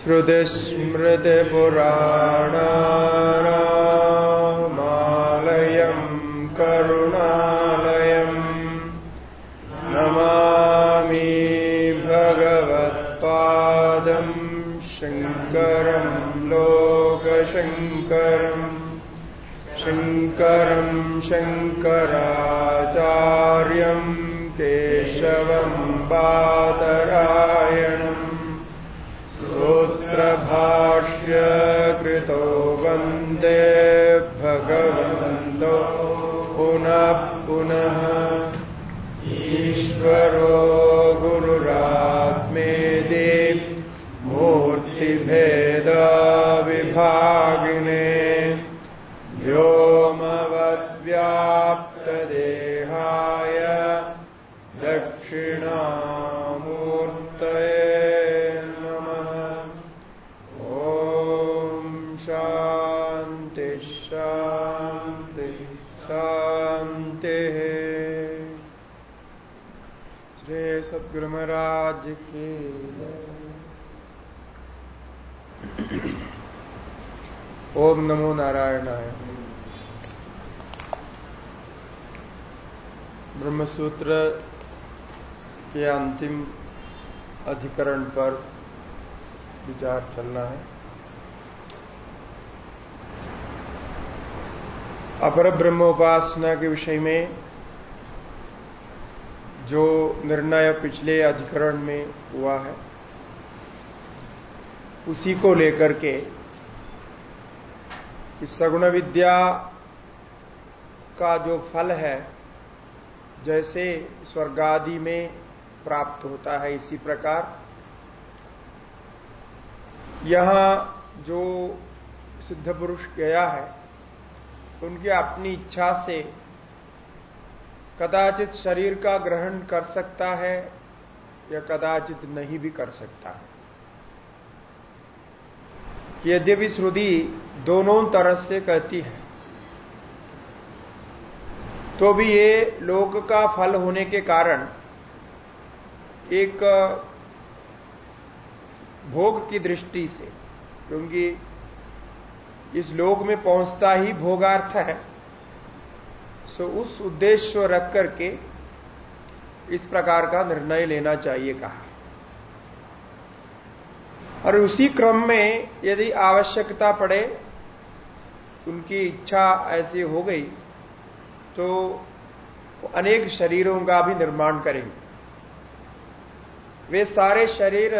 श्रुति स्मृतपुराणामालयं करुणालयम् नमामि भगवत्पादं शङ्करं लोकशङ्कर शङ्करम् शङ्कराचार्यम् केशवम् बादरायणम् कृतो वंदे भगवन्तो पुनः पुनः ईश्वरो गुरुरात्मेदि मूर्तिभेदविभागिने की ओम नमो नारायणाय। ब्रह्मसूत्र के अंतिम अधिकरण पर विचार चलना है। अपर ब्रह्मोपासना के विषय में जो निर्णय पिछले अधिकरण में हुआ है, उसी को लेकर के सगुण विद्या का जो फल है, जैसे स्वर्गादि में प्राप्त होता है इसी प्रकार, यहाँ जो सिद्ध पुरुष गया है, उनकी अपनी इच्छा से कदाचित शरीर का ग्रहण कर सकता है या कदाचित नहीं भी कर सकता है। यद्यपि श्रुति दोनों तरह से कहती है तो भी ये लोक का फल होने के कारण एक भोग की दृष्टि से, क्योंकि इस लोक में पहुँचता ही भोगार्थ है सो उस उद्देश्य रख करके इस प्रकार का निर्णय लेना चाहिए कहा। और उसी क्रम में यदि आवश्यकता पड़े, उनकी इच्छा ऐसी हो गई तो अनेक शरीरों का भी निर्माण करेंगे। वे सारे शरीर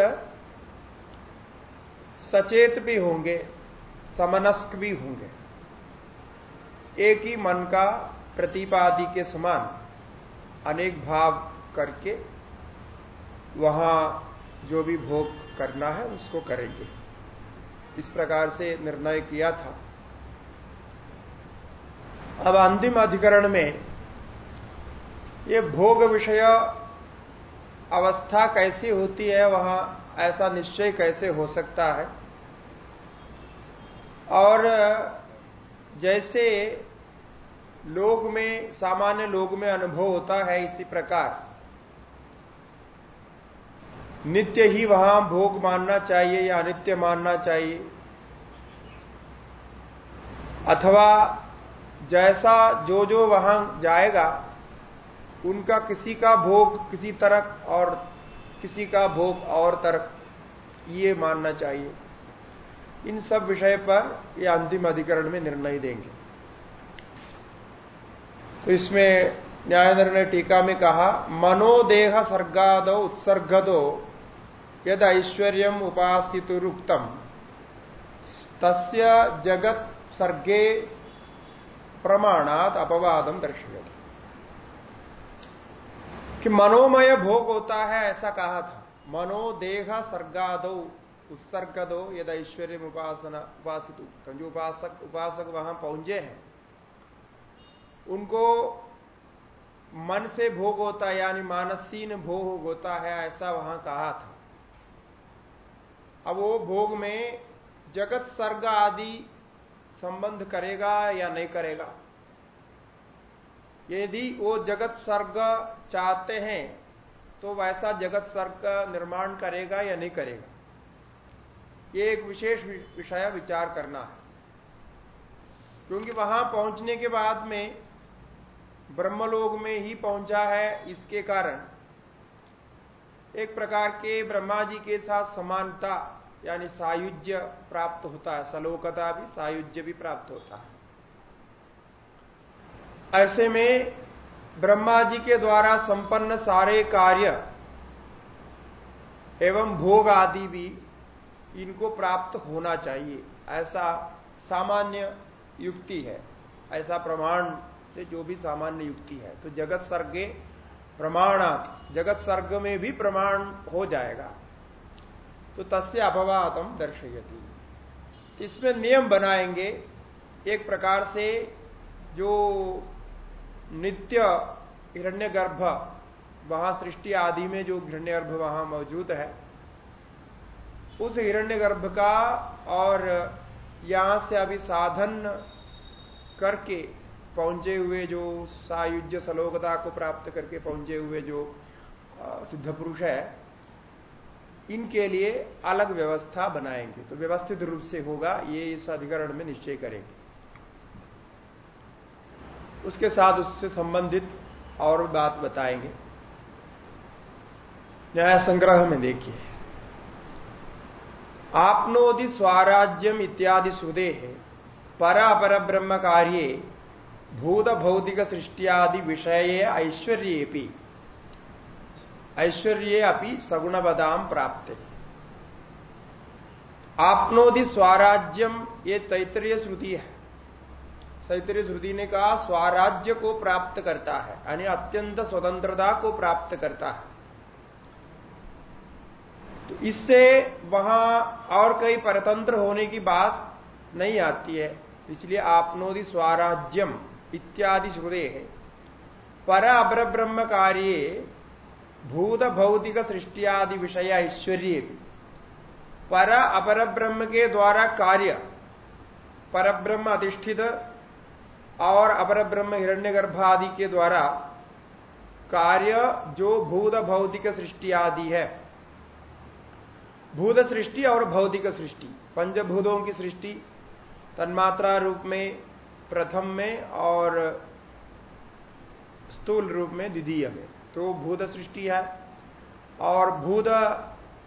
सचेत भी होंगे, समनस्क भी होंगे। एक ही मन का प्रतिपादि के समान अनेक भाव करके वहाँ जो भी भोग करना है उसको करेंगे। इस प्रकार से निर्णय किया था। अब अंतिम अधिकरण में ये भोग विषय अवस्था कैसी होती है, वहाँ ऐसा निश्चय कैसे हो सकता है? और जैसे लोग में, सामान्य लोग में अनुभव होता है इसी प्रकार। नित्य ही वहाँ भोग मानना चाहिए या अनित्य मानना चाहिए। अथवा जैसा जो जो वहाँ जाएगा, उनका किसी का भोग किसी तरफ़ और किसी का भोग और तरफ़ ये मानना चाहिए। इन सब विषय पर ये अंतिम अधिकरण में निर्णय देंगे। तो इसमें न्याय ने टीका में कहा, मनोदेह सर्गादो उत्सर्गदो यद ऐश्वर्यम उपासितुरुक्तम। तस्य जगत सर्गे प्रमाणात अपवादम दर्शय कि मनोमय भोग होता है, ऐसा कहा था। मनोदेह सर्गादो उत्सर्गदो यद ऐश्वर्य उपासना, उपासित जो उपासक उपासक वहाँ पहुँचे हैं उनको मन से भोग होता है, यानी मानसीन भोग होता है, ऐसा वहाँ कहा था। अब वो भोग में जगत, सर्ग आदि संबंध करेगा या नहीं करेगा? यदि वो जगत, सर्ग चाहते हैं तो वैसा जगत, सर्ग का निर्माण करेगा या नहीं करेगा? ये एक विशेष विषय विचार करना है। क्योंकि वहाँ पहुँचने के बाद में ब्रह्मलोक में ही पहुँचा है इसके कारण। एक प्रकार के ब्रह्मा जी के साथ समानता, यानी सायुज्य प्राप्त होता है, सलोकता भी, सायुज्य भी प्राप्त होता है। ऐसे में ब्रह्मा जी के द्वारा संपन्न सारे कार्य एवं भोग आदि भी इनको प्राप्त होना चाहिए। ऐसा सामान्य युक्ति है, ऐसा प्रमाण से जो भी सामान्य युक्ति है तो जगत सर्गे प्रमाणात, जगत सर्ग में भी प्रमाण हो जाएगा। तो तस्य अभवातम दर्शयती। इसमें नियम बनाएँगे, एक प्रकार से जो नित्य हिरण्यगर्भ वहाँ सृष्टि आदि में जो हिरण्यगर्भ वहाँ मौजूद है, उस हिरण्यगर्भ का और यहाँ से अभी साधन करके पहुँचे हुए जो सायुज्य सलोकता को प्राप्त करके पहुँचे हुए जो सिद्ध पुरुष है, इनके लिए अलग व्यवस्था बनाएँगे। तो व्यवस्थित रूप से होगा, ये इस अधिकरण में निश्चय करेंगे। उसके साथ उससे संबंधित और बात बताएँगे। न्याय संग्रह में देखिए। आपनोदि स्वराज्यम इत्यादि सुदे है परा ब्रह्म कार्य भूत भौतिक सृष्टियादि विषय ऐश्वर्य ऐश्वर्य अपनी सगुणवदाम प्राप्त। आपनोदि स्वराज्यम ये तैतरीय श्रुति है। तैतरीय श्रुति ने कहा, स्वराज्य को प्राप्त करता है, यानी अत्यंत स्वतंत्रता को प्राप्त करता है। तो इससे वहाँ और कई परतंत्र होने की बात नहीं आती है, इसलिए आपनोदि स्वराज्यम। इत्यादि श्रुते है। पर अबर ब्रह्म कार्य भूत भौतिक सृष्टियादि विषय ऐश्वर्य पर अपर ब्रह्म के द्वारा कार्य पर ब्रह्म अधिष्ठित और अपर ब्रह्म हिरण्यगर्भ आदि के द्वारा कार्य जो भूत भौतिक सृष्टि आदि है। भूत सृष्टि और भौतिक सृष्टि पंचभूतों की सृष्टि, तन्मात्रा रूप में प्रथम में और स्थूल रूप में द्वितीय में। तो भूत सृष्टि है और भूत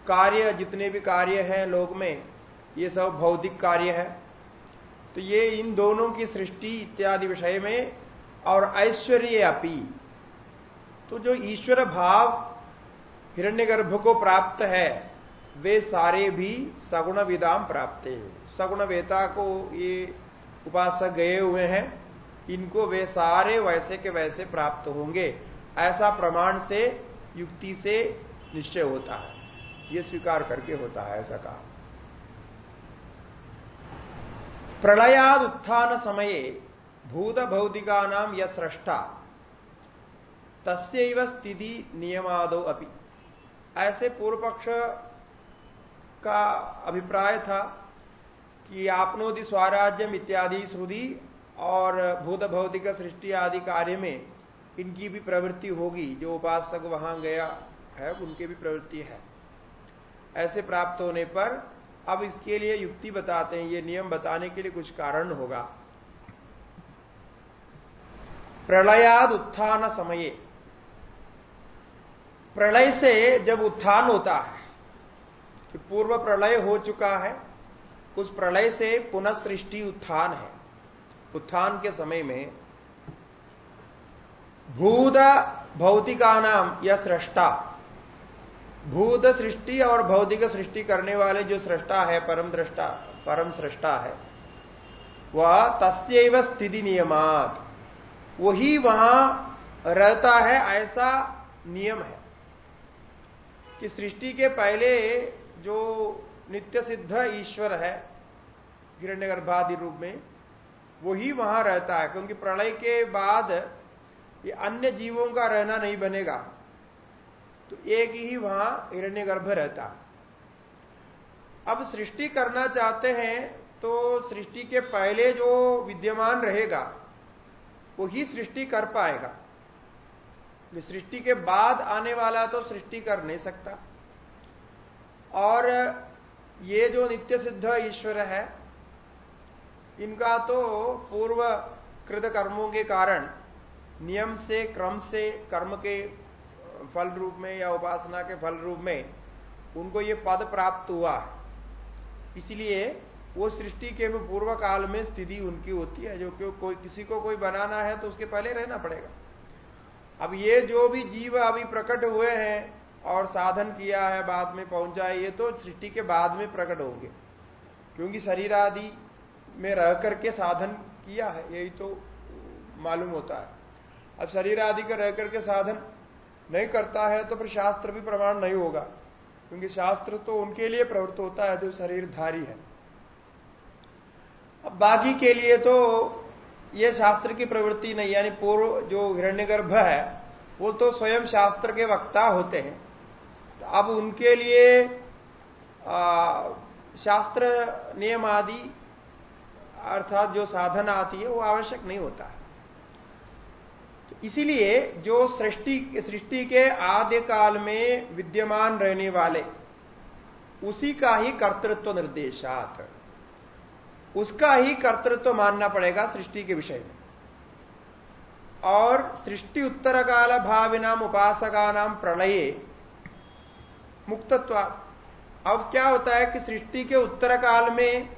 कार्य जितने भी कार्य हैं लोक में, ये सब भौतिक कार्य है। तो ये इन दोनों की सृष्टि इत्यादि विषय में और ऐश्वर्य अपी। तो जो ईश्वर भाव हिरण्यगर्भ को प्राप्त है, वे सारे भी सगुण विदाम प्राप्त है। सगुण वेता को ये उपासक गए हुए हैं, इनको वे सारे वैसे के वैसे प्राप्त होंगे। ऐसा प्रमाण से, युक्ति से निश्चय होता है। ये स्वीकार करके होता है ऐसा कहा। प्रलयाद उत्थान समय, भूत भौतिका नाम यह सृष्टा तस्व स्थिति नियमादो अपि। ऐसे पूर्व पक्ष का अभिप्राय था कि आपनोदि स्वराज्यम इत्यादि श्रुति और भूत भौतिक सृष्टि आदि कार्य में इनकी भी प्रवृत्ति होगी। जो उपासक वहाँ गया है, उनकी भी प्रवृत्ति है। ऐसे प्राप्त होने पर अब इसके लिए युक्ति बताते हैं। ये नियम बताने के लिए कुछ कारण होगा। प्रलयाद उत्थान समय। प्रलय से जब उत्थान होता है, कि पूर्व प्रलय हो चुका है उस प्रलय से पुनः सृष्टि उत्थान है। उत्थान के समय में भूत भौतिका नाम या सृष्टा। भूत सृष्टि और भौतिक सृष्टि करने वाले जो सृष्टा है, परम दृष्टा परम सृष्टा है, वह तस्व स्थिति नियमात। वही वहाँ रहता है, ऐसा नियम है कि सृष्टि के पहले जो नित्य सिद्ध ईश्वर है, हिरण्यगर्भादि रूप में, वही वहाँ रहता है, क्योंकि प्रलय के बाद ये अन्य जीवों का रहना नहीं बनेगा। तो एक ही वहाँ हिरण्यगर्भ रहता है। अब सृष्टि करना चाहते हैं तो सृष्टि के पहले जो विद्यमान रहेगा वो ही सृष्टि कर पाएगा। सृष्टि के बाद आने वाला तो सृष्टि कर नहीं सकता। और ये जो नित्य सिद्ध ईश्वर है, इनका तो पूर्व कृत कर्मों के कारण, नियम से, क्रम से, कर्म के फल रूप में या उपासना के फल रूप में उनको ये पद प्राप्त हुआ है। इसलिए वो सृष्टि के पूर्व काल में स्थिति उनकी होती है, जो कि कोई, किसी को कोई बनाना है तो उसके पहले रहना पड़ेगा। अब ये जो भी जीव अभी प्रकट हुए हैं और साधन किया है, बाद में पहुँचा है, ये तो सृष्टि के बाद में प्रकट होंगे क्योंकि शरीर आदि में रह करके साधन किया है, यही तो मालूम होता है। अब शरीर आदि का रह करके साधन नहीं करता है तो फिर शास्त्र भी प्रमाण नहीं होगा। क्योंकि शास्त्र तो उनके लिए प्रवृत्त होता है, जो शरीरधारी है। अब बाकी के लिए तो ये शास्त्र की प्रवृत्ति नहीं, यानी पूर्व जो हिरण्यगर्भ है, वो तो स्वयं शास्त्र के वक्ता होते हैं। तो अब उनके लिए आ, शास्त्र नियम आदि अर्थात जो साधन आती है वो आवश्यक नहीं होता है। तो इसीलिए जो सृष्टि सृष्टि के आद्य काल में विद्यमान रहने वाले उसी का ही कर्तृत्व निर्देशात। उसका ही कर्तृत्व मानना पड़ेगा सृष्टि के विषय में। और सृष्टि उत्तर काल भावी नाम उपासका नाम प्रलय मुक्तत्व। अब क्या होता है कि सृष्टि के उत्तर काल में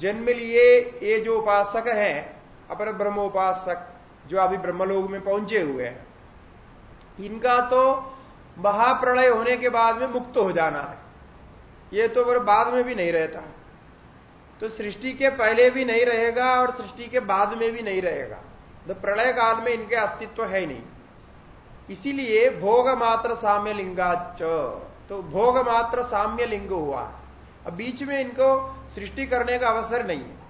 जन्म लिए ये जो उपासक हैं, अपर ब्रह्मोपासक, जो अभी ब्रह्मलोक में पहुँचे हुए हैं, इनका तो महाप्रलय होने के बाद में मुक्त हो जाना है। ये तो फिर बाद में भी नहीं रहता। तो सृष्टि के पहले भी नहीं रहेगा और सृष्टि के बाद में भी नहीं रहेगा। तो प्रलय काल में इनके अस्तित्व है ही नहीं। इसीलिए भोग मात्र साम्य लिंगाच तो भोग मात्र साम्य लिंग हुआ। अब बीच में इनको सृष्टि करने का अवसर नहीं। है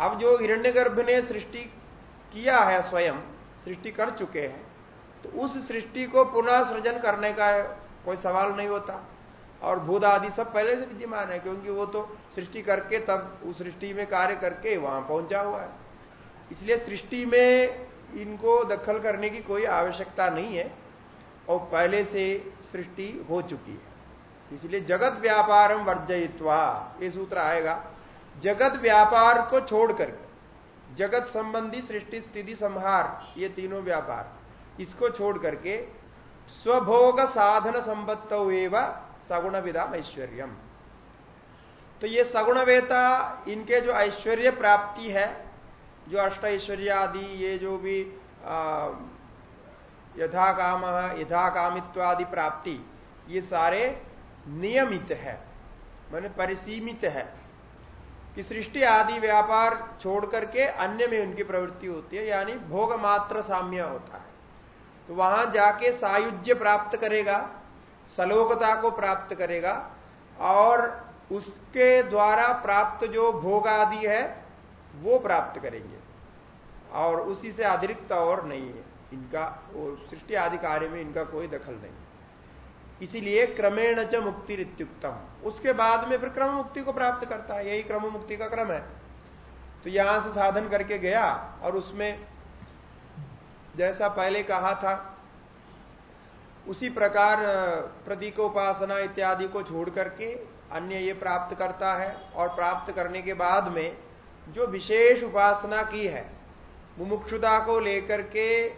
अब जो हिरण्यगर्भ ने सृष्टि किया है स्वयं, सृष्टि कर चुके हैं तो उस सृष्टि को पुनः सृजन करने का कोई सवाल नहीं होता। और भूत आदि सब पहले से विद्यमान है, क्योंकि वो तो सृष्टि करके तब उस सृष्टि में कार्य करके वहाँ पहुँचा हुआ है। इसलिए सृष्टि में इनको दखल करने की कोई आवश्यकता नहीं है। और पहले से सृष्टि हो चुकी है। इसलिए जगत व्यापारम वर्जयित्वा, ये सूत्र आएगा। जगत व्यापार को छोड़कर जगत संबंधी सृष्टि, स्थिति, संहार, ये तीनों व्यापार, इसको छोड़ करके स्वभोग साधन संबत्त सगुण विधाम ऐश्वर्यम। तो ये सगुण वेता इनके जो ऐश्वर्य प्राप्ति है, जो अष्ट ऐश्वर्य आदि ये जो भी यथा काम, यथा कामित्वादि प्राप्ति। ये सारे नियमित है, मैंने परिसीमित है। कि सृष्टि आदि व्यापार छोड़ करके अन्य में उनकी प्रवृत्ति होती है, यानी भोग मात्र साम्य होता है। तो वहाँ जाके सायुज्य प्राप्त करेगा, सलोकता को प्राप्त करेगा, और उसके द्वारा प्राप्त जो भोग आदि है, वो प्राप्त करेंगे। और उसी से अतिरिक्त और नहीं है। इनका सृष्टि आदि कार्य में इनका कोई दखल नहीं। इसीलिए क्रमेण च मुक्ति रित्युक्तम उसके बाद में फिर क्रम मुक्ति को प्राप्त करता है। यही क्रम मुक्ति का क्रम है। तो यहाँ से साधन करके गया और उसमें जैसा पहले कहा था, उसी प्रकार प्रतीक उपासना इत्यादि को छोड़ करके अन्य ये प्राप्त करता है और प्राप्त करने के बाद में जो विशेष उपासना की है, मुमुक्षुता को लेकर के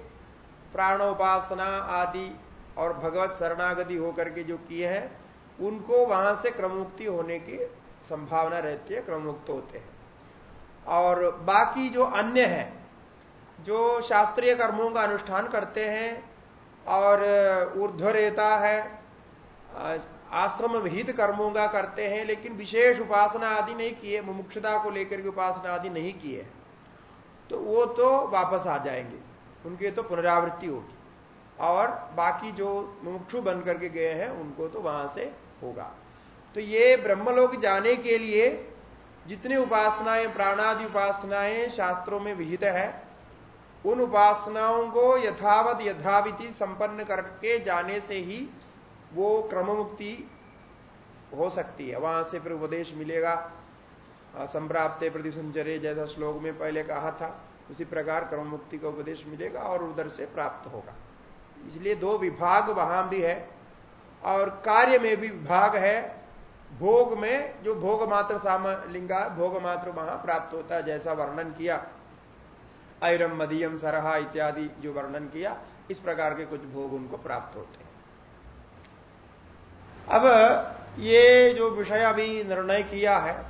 प्राणोपासना आदि और भगवत शरणागति होकर के जो किए हैं, उनको वहाँ से क्रममुक्ति होने की संभावना रहती है, क्रममुक्त होते हैं। और बाकी जो अन्य है, जो शास्त्रीय कर्मों का अनुष्ठान करते हैं, और ऊर्ध्व रहता है आश्रम विहित कर्मों का करते हैं, लेकिन विशेष उपासना आदि नहीं किए, मुमुक्षता को लेकर के उपासना आदि नहीं किए तो वो तो वापस आ जाएँगे। उनकी तो पुनरावृत्ति होगी। और बाकी जो मुमुक्षु बन करके गए हैं, उनको तो वहाँ से होगा। तो ये ब्रह्मलोक जाने के लिए जितनी उपासनाएँ, प्राणादि उपासनाएँ शास्त्रों में विहित है, उन उपासनाओं को यथावत यथाविधि संपन्न करके जाने से ही वो क्रम मुक्ति हो सकती है। वहाँ से फिर उपदेश मिलेगा। संप्राप्त प्रतिसंचरे जैसा श्लोक में पहले कहा था। उसी प्रकार कर्म मुक्ति का उपदेश मिलेगा और उधर से प्राप्त होगा। इसलिए दो विभाग वहाँ भी है और कार्य में भी विभाग है। भोग में जो भोग मात्र सामलिंगा भोग मात्र वहाँ प्राप्त होता है, जैसा वर्णन किया। ऐरम, मदियम, सरहा इत्यादि जो वर्णन किया, इस प्रकार के कुछ भोग उनको प्राप्त होते हैं। अब ये जो विषय अभी निर्णय किया है,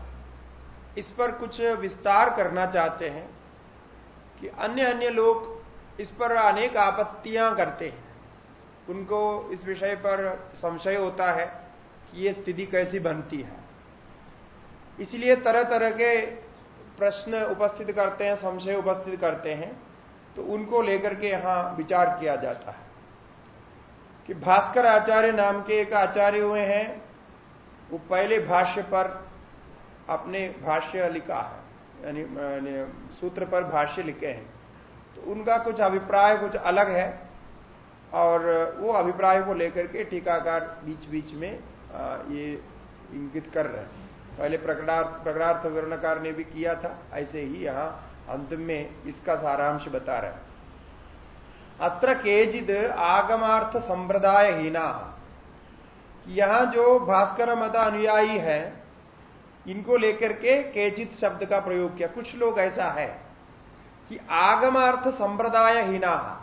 इस पर कुछ विस्तार करना चाहते हैं। कि अन्य अन्य लोग इस पर अनेक आपत्तियाँ करते हैं। उनको इस विषय पर संशय होता है कि ये स्थिति कैसी बनती है। इसलिए तरह तरह के प्रश्न उपस्थित करते हैं, संशय उपस्थित करते हैं तो उनको लेकर के यहाँ विचार किया जाता है। कि भास्कर आचार्य नाम के एक आचार्य हुए हैं, वो पहले भाष्य पर अपने भाष्य लिखा है। सूत्र पर भाष्य लिखे हैं। तो उनका कुछ अभिप्राय कुछ अलग है और वो अभिप्राय को लेकर के टीकाकार बीच बीच में ये इंगित कर रहे हैं। पहले प्रकटार्थ वर्णकार ने भी किया था, ऐसे ही यहाँ अंत में इसका सारांश बता रहे हैं। अत्र केजिद आगमार्थ संप्रदाय हीना यहाँ जो भास्कर मत अनुयायी है इनको लेकर के केचित शब्द का प्रयोग किया। कुछ लोग ऐसा है कि आगमार्थ संप्रदाय हीना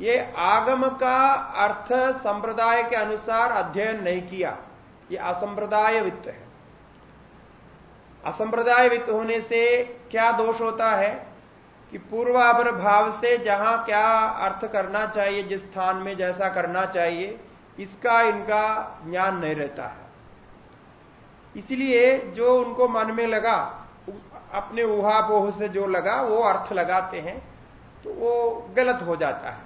ये आगम का अर्थ संप्रदाय के अनुसार अध्ययन नहीं किया। ये असंप्रदाय वित्त है। असंप्रदाय वित्त होने से क्या दोष होता है? कि पूर्वापर भाव से जहाँ क्या अर्थ करना चाहिए, जिस स्थान में जैसा करना चाहिए, इसका इनका ज्ञान नहीं रहता है। इसलिए जो उनको मन में लगा, अपने उहापोह से जो लगा, वो अर्थ लगाते हैं तो वो गलत हो जाता है।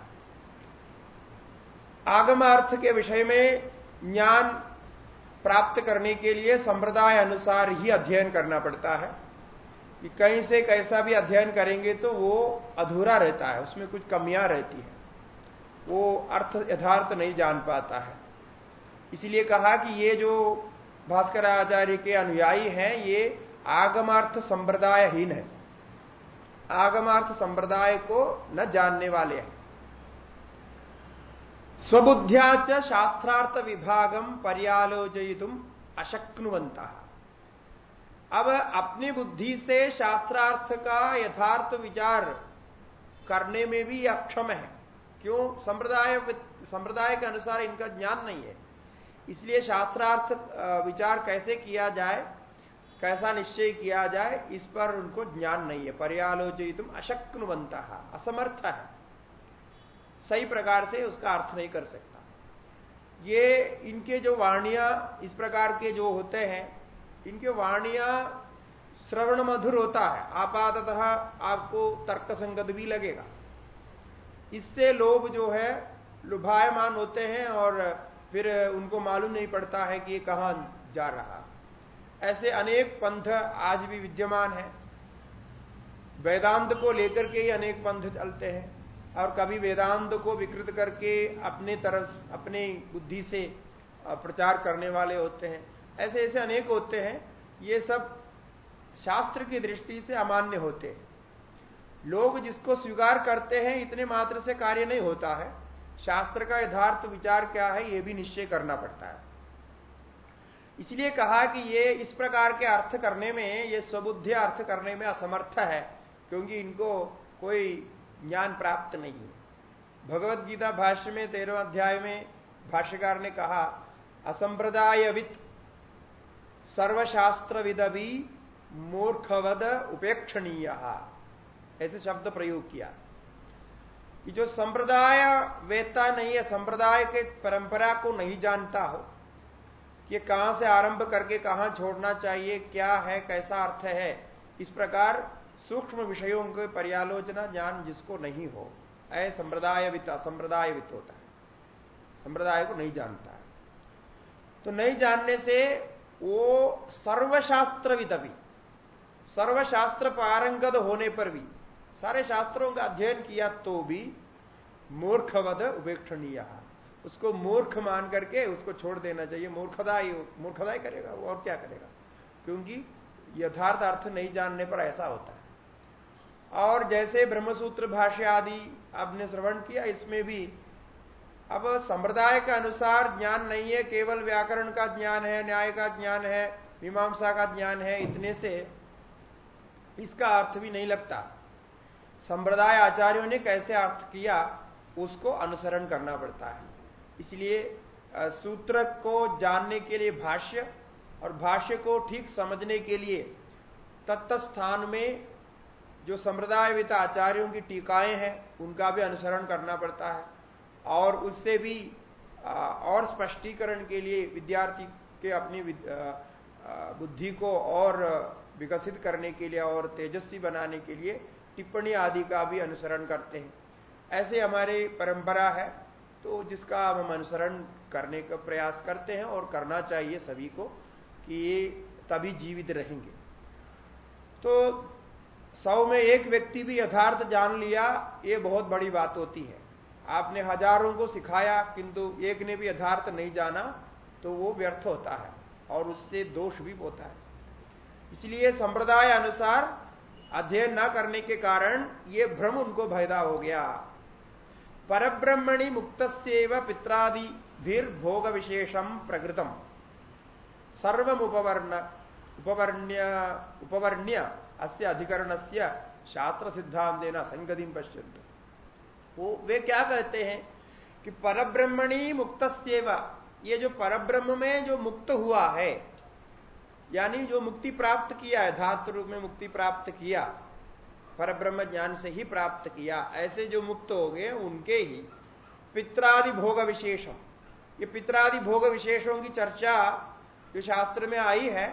आगम अर्थ के विषय में ज्ञान प्राप्त करने के लिए संप्रदाय अनुसार ही अध्ययन करना पड़ता है। कि कहीं से कैसा भी अध्ययन करेंगे तो वो अधूरा रहता है, उसमें कुछ कमियाँ रहती है। वो अर्थ यथार्थ नहीं जान पाता है। इसलिए कहा कि ये जो भास्कर आचार्य के अनुयायी हैं, ये आगमार्थ संप्रदायहीन है। आगमार्थ संप्रदाय को न जानने वाले हैं। स्वबुद्ध्या च शास्त्रार्थ विभागम पर्यालोचयितुम अशक्नुवंता अब अपनी बुद्धि से शास्त्रार्थ का यथार्थ विचार करने में भी अक्षम है। क्यों? संप्रदाय संप्रदाय के अनुसार इनका ज्ञान नहीं है। इसलिए शास्त्रार्थ विचार कैसे किया जाए, कैसा निश्चय किया जाए, इस पर उनको ज्ञान नहीं है। पर्यालोचित अशक्नुवंत, असमर्थ है। सही प्रकार से उसका अर्थ नहीं कर सकता। ये इनके जो वाणियाँ, इस प्रकार के जो होते हैं, इनके वाणियाँ श्रवण मधुर होता है। आपातः आपको तर्क संगत भी लगेगा। इससे लोग जो है, लुभायमान होते हैं और फिर उनको मालूम नहीं पड़ता है कि ये कहाँ जा रहा। ऐसे अनेक पंथ आज भी विद्यमान है। वेदांत को लेकर के ही अनेक पंथ चलते हैं और कभी वेदांत को विकृत करके अपने तरह अपने बुद्धि से प्रचार करने वाले होते हैं। ऐसे ऐसे अनेक होते हैं। ये सब शास्त्र की दृष्टि से अमान्य होते हैं। लोग जिसको स्वीकार करते हैं, इतने मात्र से कार्य नहीं होता है। शास्त्र का यथार्थ विचार क्या है यह भी निश्चय करना पड़ता है। इसलिए कहा कि ये इस प्रकार के अर्थ करने में, ये स्वबुद्धि अर्थ करने में असमर्थ है, क्योंकि इनको कोई ज्ञान प्राप्त नहीं है। भगवत गीता भाष्य में तेरह अध्याय में भाष्यकार ने कहा, असंप्रदायवित सर्वशास्त्र विदभी मूर्खवद उपेक्षणीय। ऐसे शब्द प्रयोग किया। कि जो संप्रदाय वेता नहीं है, संप्रदाय के परंपरा को नहीं जानता हो, कि कहाँ से आरंभ करके कहाँ छोड़ना चाहिए, क्या है, कैसा अर्थ है, इस प्रकार सूक्ष्म विषयों के पर्यालोचना ज्ञान जिसको नहीं हो, ऐ संप्रदाय असंप्रदाय वित्त होता है। संप्रदाय को नहीं जानता है। तो नहीं जानने से वो सर्वशास्त्रविद भी, सर्वशास्त्र पारंगत होने पर भी सारे शास्त्रों का अध्ययन किया तो भी मूर्खवध उपेक्षणीय। उसको मूर्ख मान करके उसको छोड़ देना चाहिए। मूर्खदाई मूर्खदाई करेगा वो और क्या करेगा? क्योंकि यथार्थ अर्थ नहीं जानने पर ऐसा होता है। और जैसे ब्रह्मसूत्र भाष्य आदि आपने श्रवण किया, इसमें भी अब संप्रदाय के अनुसार ज्ञान नहीं है, केवल व्याकरण का ज्ञान है, न्याय का ज्ञान है, मीमांसा का ज्ञान है, इतने से इसका अर्थ भी नहीं लगता। संप्रदाय आचार्यों ने कैसे अर्थ किया, उसको अनुसरण करना पड़ता है। इसलिए सूत्र को जानने के लिए भाष्य और भाष्य को ठीक समझने के लिए तत्त स्थान में जो संप्रदायवित आचार्यों की टीकाएँ हैं, उनका भी अनुसरण करना पड़ता है। और उससे भी और स्पष्टीकरण के लिए विद्यार्थी के अपनी बुद्धि को और विकसित करने के लिए और तेजस्वी बनाने के लिए टिप्पणी आदि का भी अनुसरण करते हैं। ऐसे हमारी परंपरा है तो जिसका हम अनुसरण करने का प्रयास करते हैं और करना चाहिए सभी को कि ये तभी जीवित रहेंगे। तो सौ में एक व्यक्ति भी यथार्थ जान लिया, ये बहुत बड़ी बात होती है। आपने हज़ारों को सिखाया, किंतु एक ने भी यथार्थ नहीं जाना तो वो व्यर्थ होता है और उससे दोष भी होता है। इसलिए संप्रदाय अनुसार अध्ययन न करने के कारण ये भ्रम उनको भयदा हो गया। परब्रह्मणि मुक्त पित्रादि भीर भोग विशेषम प्रकृतम। सर्वम उपवर्ण उपवर्ण्य उपवर्ण्य अस्य अधिकरण से शास्त्र सिद्धांत संगति पश्यंत वो, वे क्या कहते हैं कि परब्रह्मणि मुक्त ये जो परब्रह्म में जो मुक्त हुआ है यानी जो मुक्ति प्राप्त किया है, धातु रूप में मुक्ति प्राप्त किया पर ब्रह्म ज्ञान से ही प्राप्त किया, ऐसे जो मुक्त हो गए उनके ही पित्रादि भोग विशेषम ये पित्रादि भोग विशेषों की चर्चा जो शास्त्र में आई है,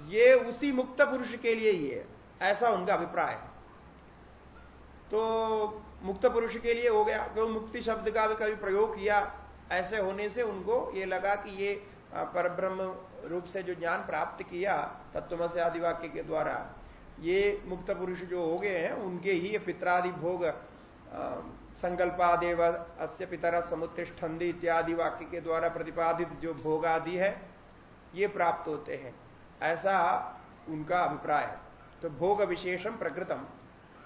ये उसी मुक्त पुरुष के लिए ही है, ऐसा उनका अभिप्राय है। तो मुक्त पुरुष के लिए हो गया क्यों मुक्ति शब्द का भी कभी प्रयोग किया, ऐसे होने से उनको ये लगा कि ये परब्रह्म रूप से जो ज्ञान प्राप्त किया तत्व से आदिवाक्य के द्वारा, ये मुक्त पुरुष जो हो गए हैं, उनके ही ये पित्रादि भोग संकल्पादेव अस्य पितर समुत्तिष्ठंदी इत्यादि वाक्य के द्वारा प्रतिपादित जो भोग आदि है, ये प्राप्त होते हैं। ऐसा उनका अभिप्राय है। तो भोग विशेषम प्रकृतम।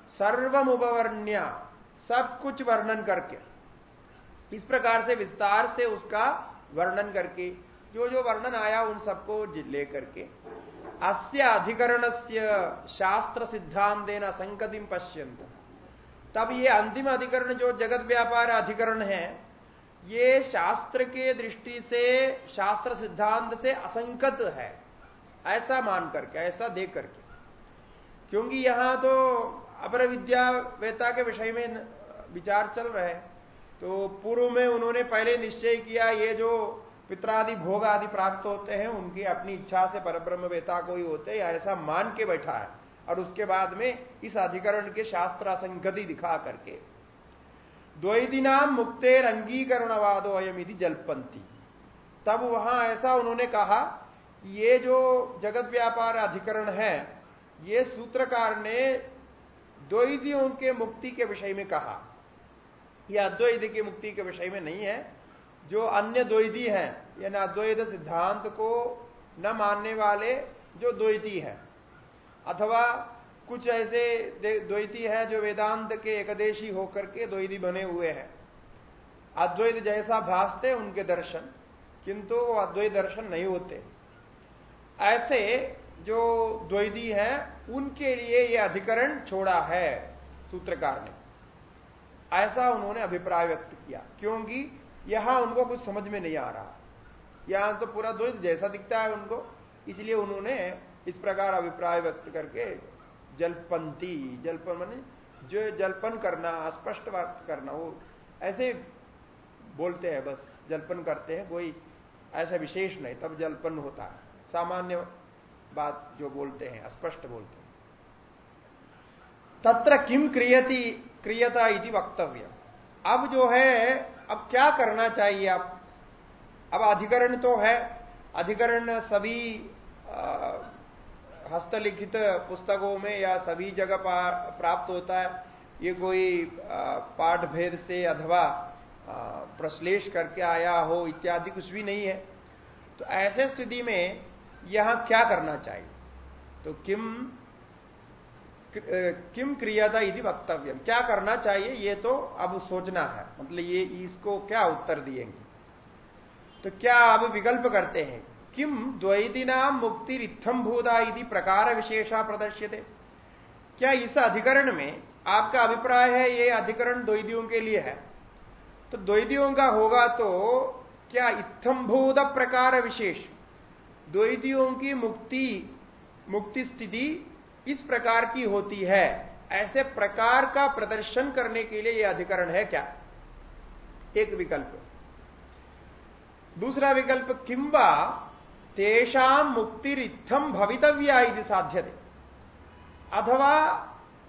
सर्वम उपवर्ण्य सब कुछ वर्णन करके, इस प्रकार से विस्तार से उसका वर्णन करके जो जो वर्णन आया उन सबको लेकर के। अस्य अधिकरण से शास्त्र सिद्धांत देना संकतिम पश्यंत तब ये अंतिम अधिकरण जो जगत व्यापार अधिकरण है, ये शास्त्र के दृष्टि से, शास्त्र सिद्धांत से असंकत है। ऐसा मान करके, ऐसा देख करके। क्योंकि यहाँ तो अपर विद्या वेता के विषय में विचार चल रहे तो पूर्व में उन्होंने पहले निश्चय किया, ये जो पित्रादि भोग आदि प्राप्त होते हैं, उनकी अपनी इच्छा से परब्रह्म वेता को ही होते हैं ऐसा मान के बैठा है। और उसके बाद में इस अधिकरण के शास्त्र असंगति दिखा करके। द्वैदिनाम मुक्तेर अंगीकरणवादो अयम यदि जलपंथी तब वहाँ ऐसा उन्होंने कहा कि ये जो जगत व्यापार अधिकरण है, ये सूत्रकार ने द्वैदियों के मुक्ति के विषय में कहा। यह अद्वैत की मुक्ति के विषय में नहीं है जो अन्य द्वैती हैं यानी अद्वैत सिद्धांत को न मानने वाले जो द्वैती हैं। अथवा कुछ ऐसे द्वैती है जो वेदांत के एकदेशी होकर के द्वैती बने हुए हैं। अद्वैत जैसा भासते उनके दर्शन, किंतु वो अद्वैत दर्शन नहीं होते। ऐसे जो द्वैती हैं, उनके लिए ये अधिकरण छोड़ा है सूत्रकार ने। ऐसा उन्होंने अभिप्राय व्यक्त किया, क्योंकि यहाँ उनको कुछ समझ में नहीं आ रहा। यहाँ तो पूरा द्वैत जैसा दिखता है उनको। इसलिए उन्होंने इस प्रकार अभिप्राय व्यक्त करके जलपंती जलपन माने जो जलपन करना स्पष्ट बात करना, वो ऐसे बोलते हैं बस, जलपन करते हैं, कोई ऐसा विशेष नहीं, तब जलपन होता है। सामान्य बात जो बोलते हैं स्पष्ट बोलते हैं। तत्र किम क्रियति, क्रियता इति वक्तव्य अब जो है, अब क्या करना चाहिए आप अब अधिकरण तो है। अधिकरण सभी हस्तलिखित पुस्तकों में या सभी जगह प्राप्त होता है। ये कोई पाठ भेद से अथवा प्रश्लेष करके आया हो इत्यादि कुछ भी नहीं है। तो ऐसे स्थिति में यहाँ क्या करना चाहिए? तो किम किम क्रियादा यदि वक्तव्य क्या करना चाहिए, ये तो अब सोचना है। मतलब ये इसको क्या उत्तर दिएँगे? तो क्या अब विकल्प करते हैं? किम द्वैदिना मुक्ति रिथम भूदा यदि प्रकार विशेषा प्रदर्शित क्या इस अधिकरण में आपका अभिप्राय है, ये अधिकरण द्वैदियों के लिए है? तो द्वैदियों का होगा तो क्या इत्थम्भूत प्रकार विशेष? द्वैदियों की मुक्ति मुक्ति स्थिति इस प्रकार की होती है। ऐसे प्रकार का प्रदर्शन करने के लिए यह अधिकरण है क्या? एक विकल्प। दूसरा विकल्प, किंबा तेषा मुक्तिरिथम भवितव्या यदि साध्य अथवा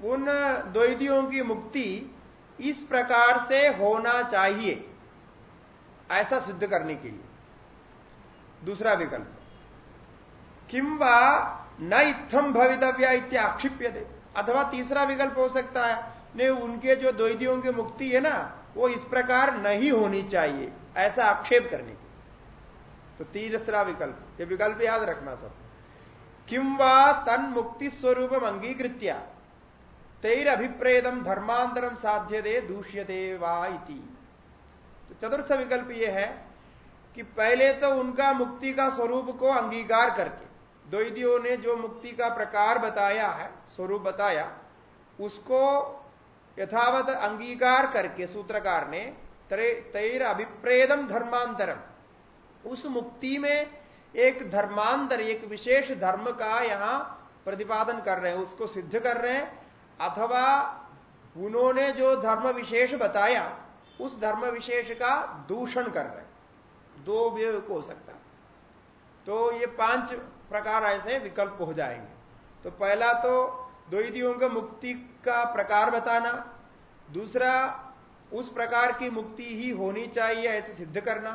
उन द्वैदियों की मुक्ति इस प्रकार से होना चाहिए, ऐसा सिद्ध करने के लिए। दूसरा विकल्प किंवा न इत्थम भवितव्या इत्य आक्षिप्य दे अथवा तीसरा विकल्प हो सकता है ने उनके जो द्वैदियों की मुक्ति है ना, वो इस प्रकार नहीं होनी चाहिए। ऐसा आक्षेप करने की तो तीसरा विकल्प, ये विकल्प याद रखना सब। किंवा तन मुक्ति स्वरूप अंगीकृत्या तेर अभिप्रेदम धर्मांतरम साध्य दे दूष्यते वाइति तो चतुर्थ विकल्प यह है कि पहले तो उनका मुक्ति का स्वरूप को अंगीकार करके द्वैदियों ने जो मुक्ति का प्रकार बताया है, स्वरूप बताया, उसको यथावत अंगीकार करके, सूत्रकार ने, तैर अभिप्रेदम धर्मांतरम। उस मुक्ति में एक धर्मांतर, एक विशेष धर्म का यहाँ प्रतिपादन कर रहे हैं, उसको सिद्ध कर रहे हैं, अथवा उन्होंने जो धर्म विशेष बताया, उस धर्म विशेष का दूषण कर रहे हैं। दो व्यय हो सकता तो ये पाँच प्रकार ऐसे विकल्प हो जाएँगे। तो पहला तो द्वैदियों का मुक्ति का प्रकार बताना, दूसरा उस प्रकार की मुक्ति ही होनी चाहिए ऐसे सिद्ध करना,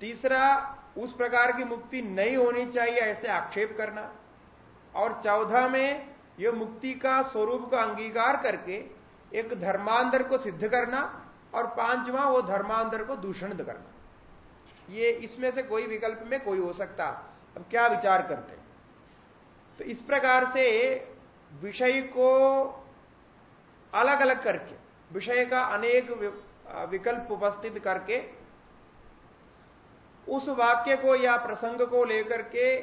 तीसरा उस प्रकार की मुक्ति नहीं होनी चाहिए ऐसे आक्षेप करना, और चौथा में यह मुक्ति का स्वरूप का अंगीकार करके एक धर्मांतर को सिद्ध करना, और पांचवा वो धर्मांतर को दूषण करना। ये इसमें से कोई विकल्प में कोई हो सकता। अब क्या विचार करते? तो इस प्रकार से विषय को अलग अलग करके, विषय का अनेक विकल्प उपस्थित करके, उस वाक्य को या प्रसंग को लेकर के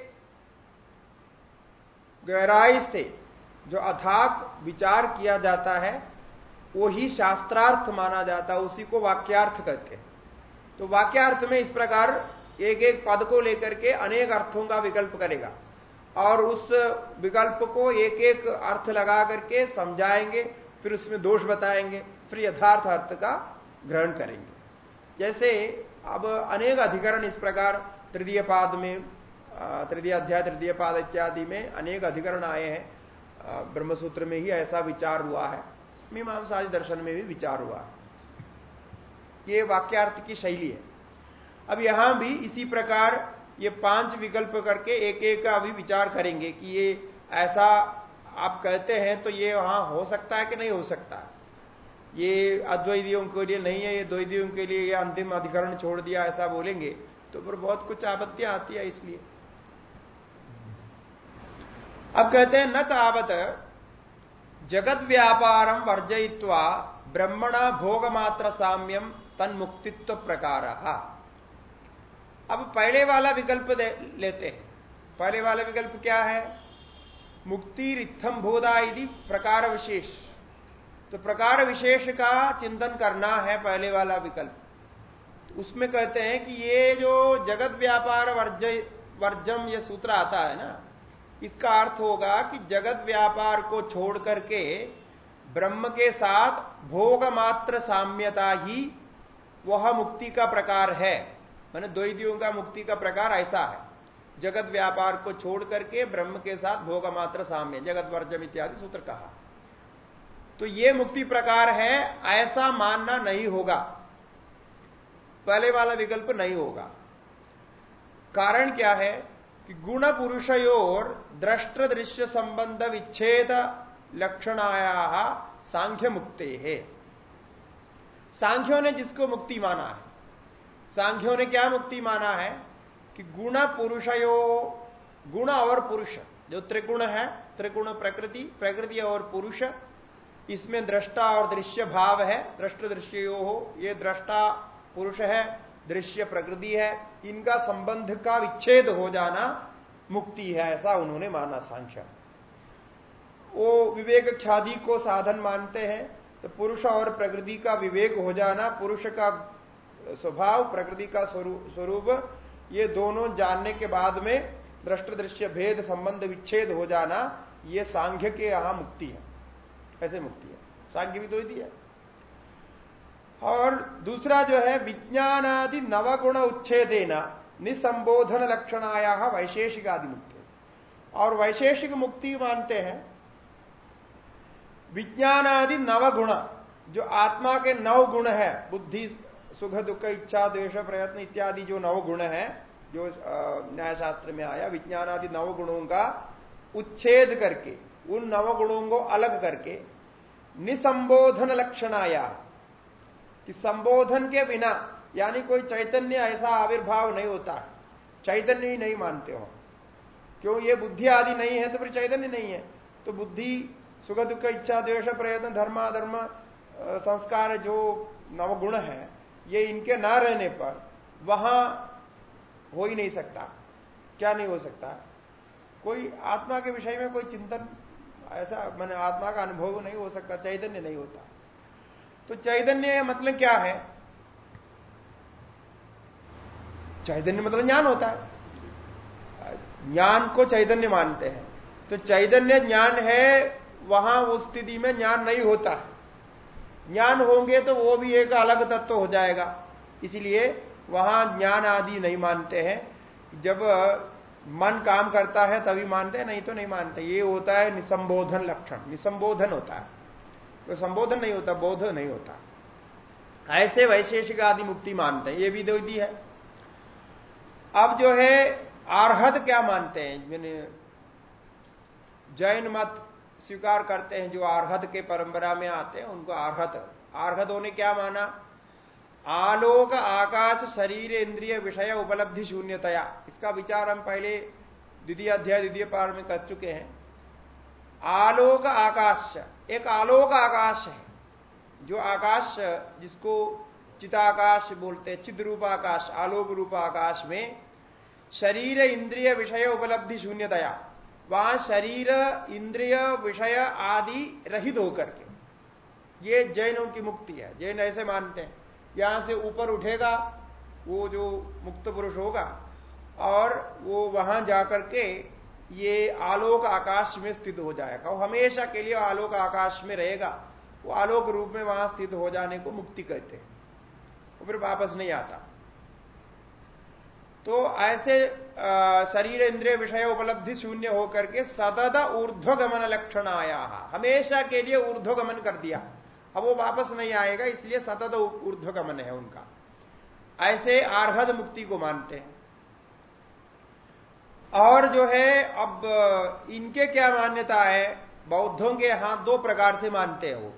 गहराई से जो अथाक विचार किया जाता है वो ही शास्त्रार्थ माना जाता है, उसी को वाक्यार्थ कहते हैं। तो वाक्यार्थ में इस प्रकार एक एक पद को लेकर के अनेक अर्थों का विकल्प करेगा। और उस विकल्प को एक एक अर्थ लगा करके समझाएँगे, फिर उसमें दोष बताएँगे, फिर यथार्थ अर्थ का ग्रहण करेंगे। जैसे अब अनेक अधिकरण इस प्रकार, तृतीय पाद में तृतीय अध्याय, तृतीय पाद इत्यादि में अनेक अधिकरण आए हैं। ब्रह्मसूत्र में ही ऐसा विचार हुआ है मीमांसा दर्शन में भी विचार हुआ है। ये वाक्यार्थ की शैली है। अब यहाँ भी इसी प्रकार ये पाँच विकल्प करके एक एक का अभी विचार करेंगे कि ये ऐसा आप कहते हैं तो ये वहाँ हो सकता है कि नहीं हो सकता। ये अद्वैदियों के लिए नहीं है, ये द्वैदियों के लिए ये अंतिम अधिकरण छोड़ दिया, ऐसा बोलेंगे। तो फिर बहुत कुछ आपत्तियाँ आती है इसलिए। अब कहते हैं, न तावत जगत व्यापारम वर्जयित्वा ब्रह्मणा भोगमात्र साम्यम तन मुक्तित्व प्रकार। अब पहले वाला विकल्प लेते हैं। पहले वाला विकल्प क्या है? मुक्ति रिथम भोदा यदि प्रकार विशेष। तो प्रकार विशेष का चिंतन करना है पहले वाला विकल्प। उसमें कहते हैं कि ये जो जगत व्यापार वर्ज, वर्जम ये सूत्र आता है ना, इसका अर्थ होगा कि जगत व्यापार को छोड़ करके ब्रह्म के साथ भोग मात्र साम्यता ही वह मुक्ति का प्रकार है। मैंने द्वैदियों का मुक्ति का प्रकार ऐसा है। जगत व्यापार को छोड़ करके ब्रह्म के साथ भोग मात्र साम्य, जगत वर्जम इत्यादि सूत्र कहा। तो ये मुक्ति प्रकार है, ऐसा मानना नहीं होगा। पहले वाला विकल्प नहीं होगा। कारण क्या है कि गुण पुरुषयोर दृष्ट दृश्य संबंध विच्छेद लक्षणाया सांख्य मुक्ते है। सांख्यों ने जिसको मुक्ति माना है सांख्यों ने क्या मुक्ति माना है? कि गुण पुरुषयो, गुण और पुरुष। जो त्रिगुण है, त्रिगुण प्रकृति प्रकृति और पुरुष, इसमें दृष्टा और दृश्य भाव है। दृष्ट दृश्य हो, ये दृष्टा पुरुष है, दृश्य प्रकृति है। इनका संबंध का विच्छेद हो जाना मुक्ति है, ऐसा उन्होंने माना सांख्य। वो विवेक ख्यादि को साधन मानते हैं तो पुरुष और प्रकृति का विवेक हो जाना, पुरुष का स्वभाव, प्रकृति का स्वरूप, ये दोनों जानने के बाद में दृष्ट दृश्य भेद, संबंध विच्छेद हो जाना, ये सांघ्य के यहाँ मुक्ति है। ऐसे मुक्ति है। सांख्य भी तो ही है। और दूसरा जो है, विज्ञानादि नवगुण उच्छेदेना, निसंबोधन लक्षण आया वैशेषिक आदि मुक्ति और वैशेषिक मुक्ति मानते हैं, विज्ञानादि नवगुण, जो आत्मा के नव गुण है, बुद्धि सुख दुख इच्छा द्वेष प्रयत्न इत्यादि जो नव गुण है, जो न्याय शास्त्र में आया विज्ञान आदि नव गुणों का उच्छेद करके, उन नव गुणों को अलग करके, निसंबोधन लक्षण आया कि संबोधन के बिना, यानी कोई चैतन्य ऐसा आविर्भाव नहीं होता चैतन्य ही नहीं मानते हो। क्यों? ये बुद्धि आदि नहीं है तो फिर चैतन्य नहीं है। तो बुद्धि सुख दुख इच्छा द्वेष प्रयत्न धर्माधर्म संस्कार जो नवगुण है ये इनके ना रहने पर वहाँ हो ही नहीं सकता। क्या नहीं हो सकता? कोई आत्मा के विषय में कोई चिंतन, ऐसा मैंने आत्मा का अनुभव नहीं हो सकता, चैतन्य नहीं होता। तो चैतन्य मतलब क्या है? चैतन्य मतलब ज्ञान होता है। ज्ञान को चैतन्य मानते हैं। तो चैतन्य ज्ञान है, वहाँ उस स्थिति में ज्ञान नहीं होता। है ज्ञान होंगे तो वो भी एक अलग तत्व हो जाएगा। इसलिए वहाँ ज्ञान आदि नहीं मानते हैं। जब मन काम करता है तभी मानते हैं, नहीं तो नहीं मानते। ये होता है निसंबोधन लक्षण। निसंबोधन होता है। तो संबोधन नहीं होता, बोध नहीं होता। ऐसे वैशेषिक आदि मुक्ति मानते हैं। ये भी द्वैती है। अब जो है, आर्हत क्या मानते हैं? जैन मत स्वीकार करते हैं, जो आर्हत के परंपरा में आते हैं, उनको आर्हत आर्हत होने क्या माना? आलोक, आकाश, शरीर, इंद्रिय, विषय, उपलब्धि, शून्यतया। इसका विचार हम पहले द्वितीय अध्याय, द्वितीय पार में कर चुके हैं। आलोक, आकाश। एक आलोक, आकाश है, जो आकाश, जिसको चिताकाश बोलते हैं चिद्रूप आकाश आलोक रूप आकाश में शरीर, इंद्रिय, विषय, उपलब्धि, शून्यतया। वहाँ शरीर, इंद्रिय, विषय आदि रहित होकर के। ये जैनों की मुक्ति है। जैन ऐसे मानते हैं। यहाँ से ऊपर उठेगा, वो जो मुक्त पुरुष होगा, और वो वहाँ जाकर के ये आलोक आकाश में स्थित हो जाएगा। वो हमेशा के लिए आलोक आकाश में रहेगा। वो आलोक रूप में वहाँ स्थित हो जाने को मुक्ति कहते हैं। वो फिर वापस नहीं आता। तो ऐसे शरीर इंद्रिय विषय उपलब्धि शून्य होकर के सतत ऊर्ध्वगमन लक्षण आया हमेशा के लिए ऊर्ध्वगमन कर दिया। अब वो वापस नहीं आएगा, इसलिए सतत ऊर्ध्वगमन है उनका। ऐसे आर्हद मुक्ति को मानते हैं। और जो है, अब इनके क्या मान्यता है? बौद्धों के यहाँ दो प्रकार से मानते हैं वो।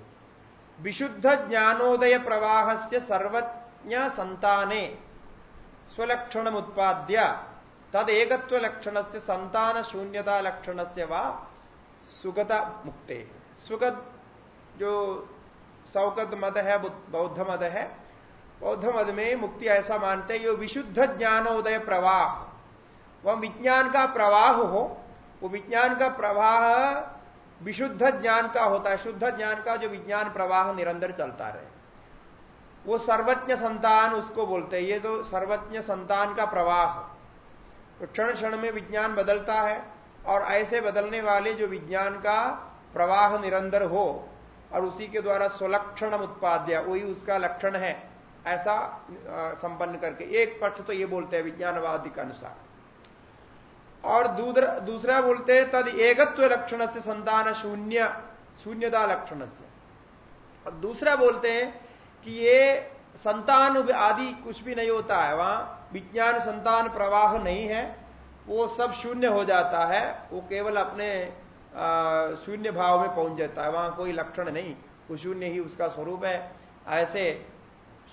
विशुद्ध ज्ञानोदय प्रवाह से सर्वज्ञ संताने। स्वलक्षण उत्पाद्य तद एकत्व लक्षण से संतान शून्यता लक्षण से व सुगता मुक्ते सुगत जो सौगत मत है बौद्ध मत है बौद्ध मत में मुक्ति ऐसा मानते हैं जो विशुद्ध ज्ञानोदय प्रवाह। वह विज्ञान का प्रवाह हो, वो विज्ञान का प्रवाह विशुद्ध ज्ञान का होता है, शुद्ध ज्ञान का जो विज्ञान प्रवाह निरंतर चलता रहे। वो सर्वज्ञ संतान उसको बोलते हैं। ये तो सर्वज्ञ संतान का प्रवाह तो क्षण क्षण में विज्ञान बदलता है और ऐसे बदलने वाले जो विज्ञान का प्रवाह निरंतर हो और उसी के द्वारा स्वलक्षण उत्पाद्य, वही उसका लक्षण है। ऐसा संपन्न करके। एक पक्ष तो ये बोलते हैं विज्ञानवादी के अनुसार। और दूसरा बोलते हैं, तद एकत्व लक्षण से संतान शून्य, शून्यता लक्षण से और दूसरा बोलते हैं कि ये संतान आदि कुछ भी नहीं होता है। वहाँ विज्ञान संतान प्रवाह नहीं है। वो सब शून्य हो जाता है। वो केवल अपने शून्य भाव में पहुँच जाता है। वहाँ कोई लक्षण नहीं। वो शून्य ही उसका स्वरूप है। ऐसे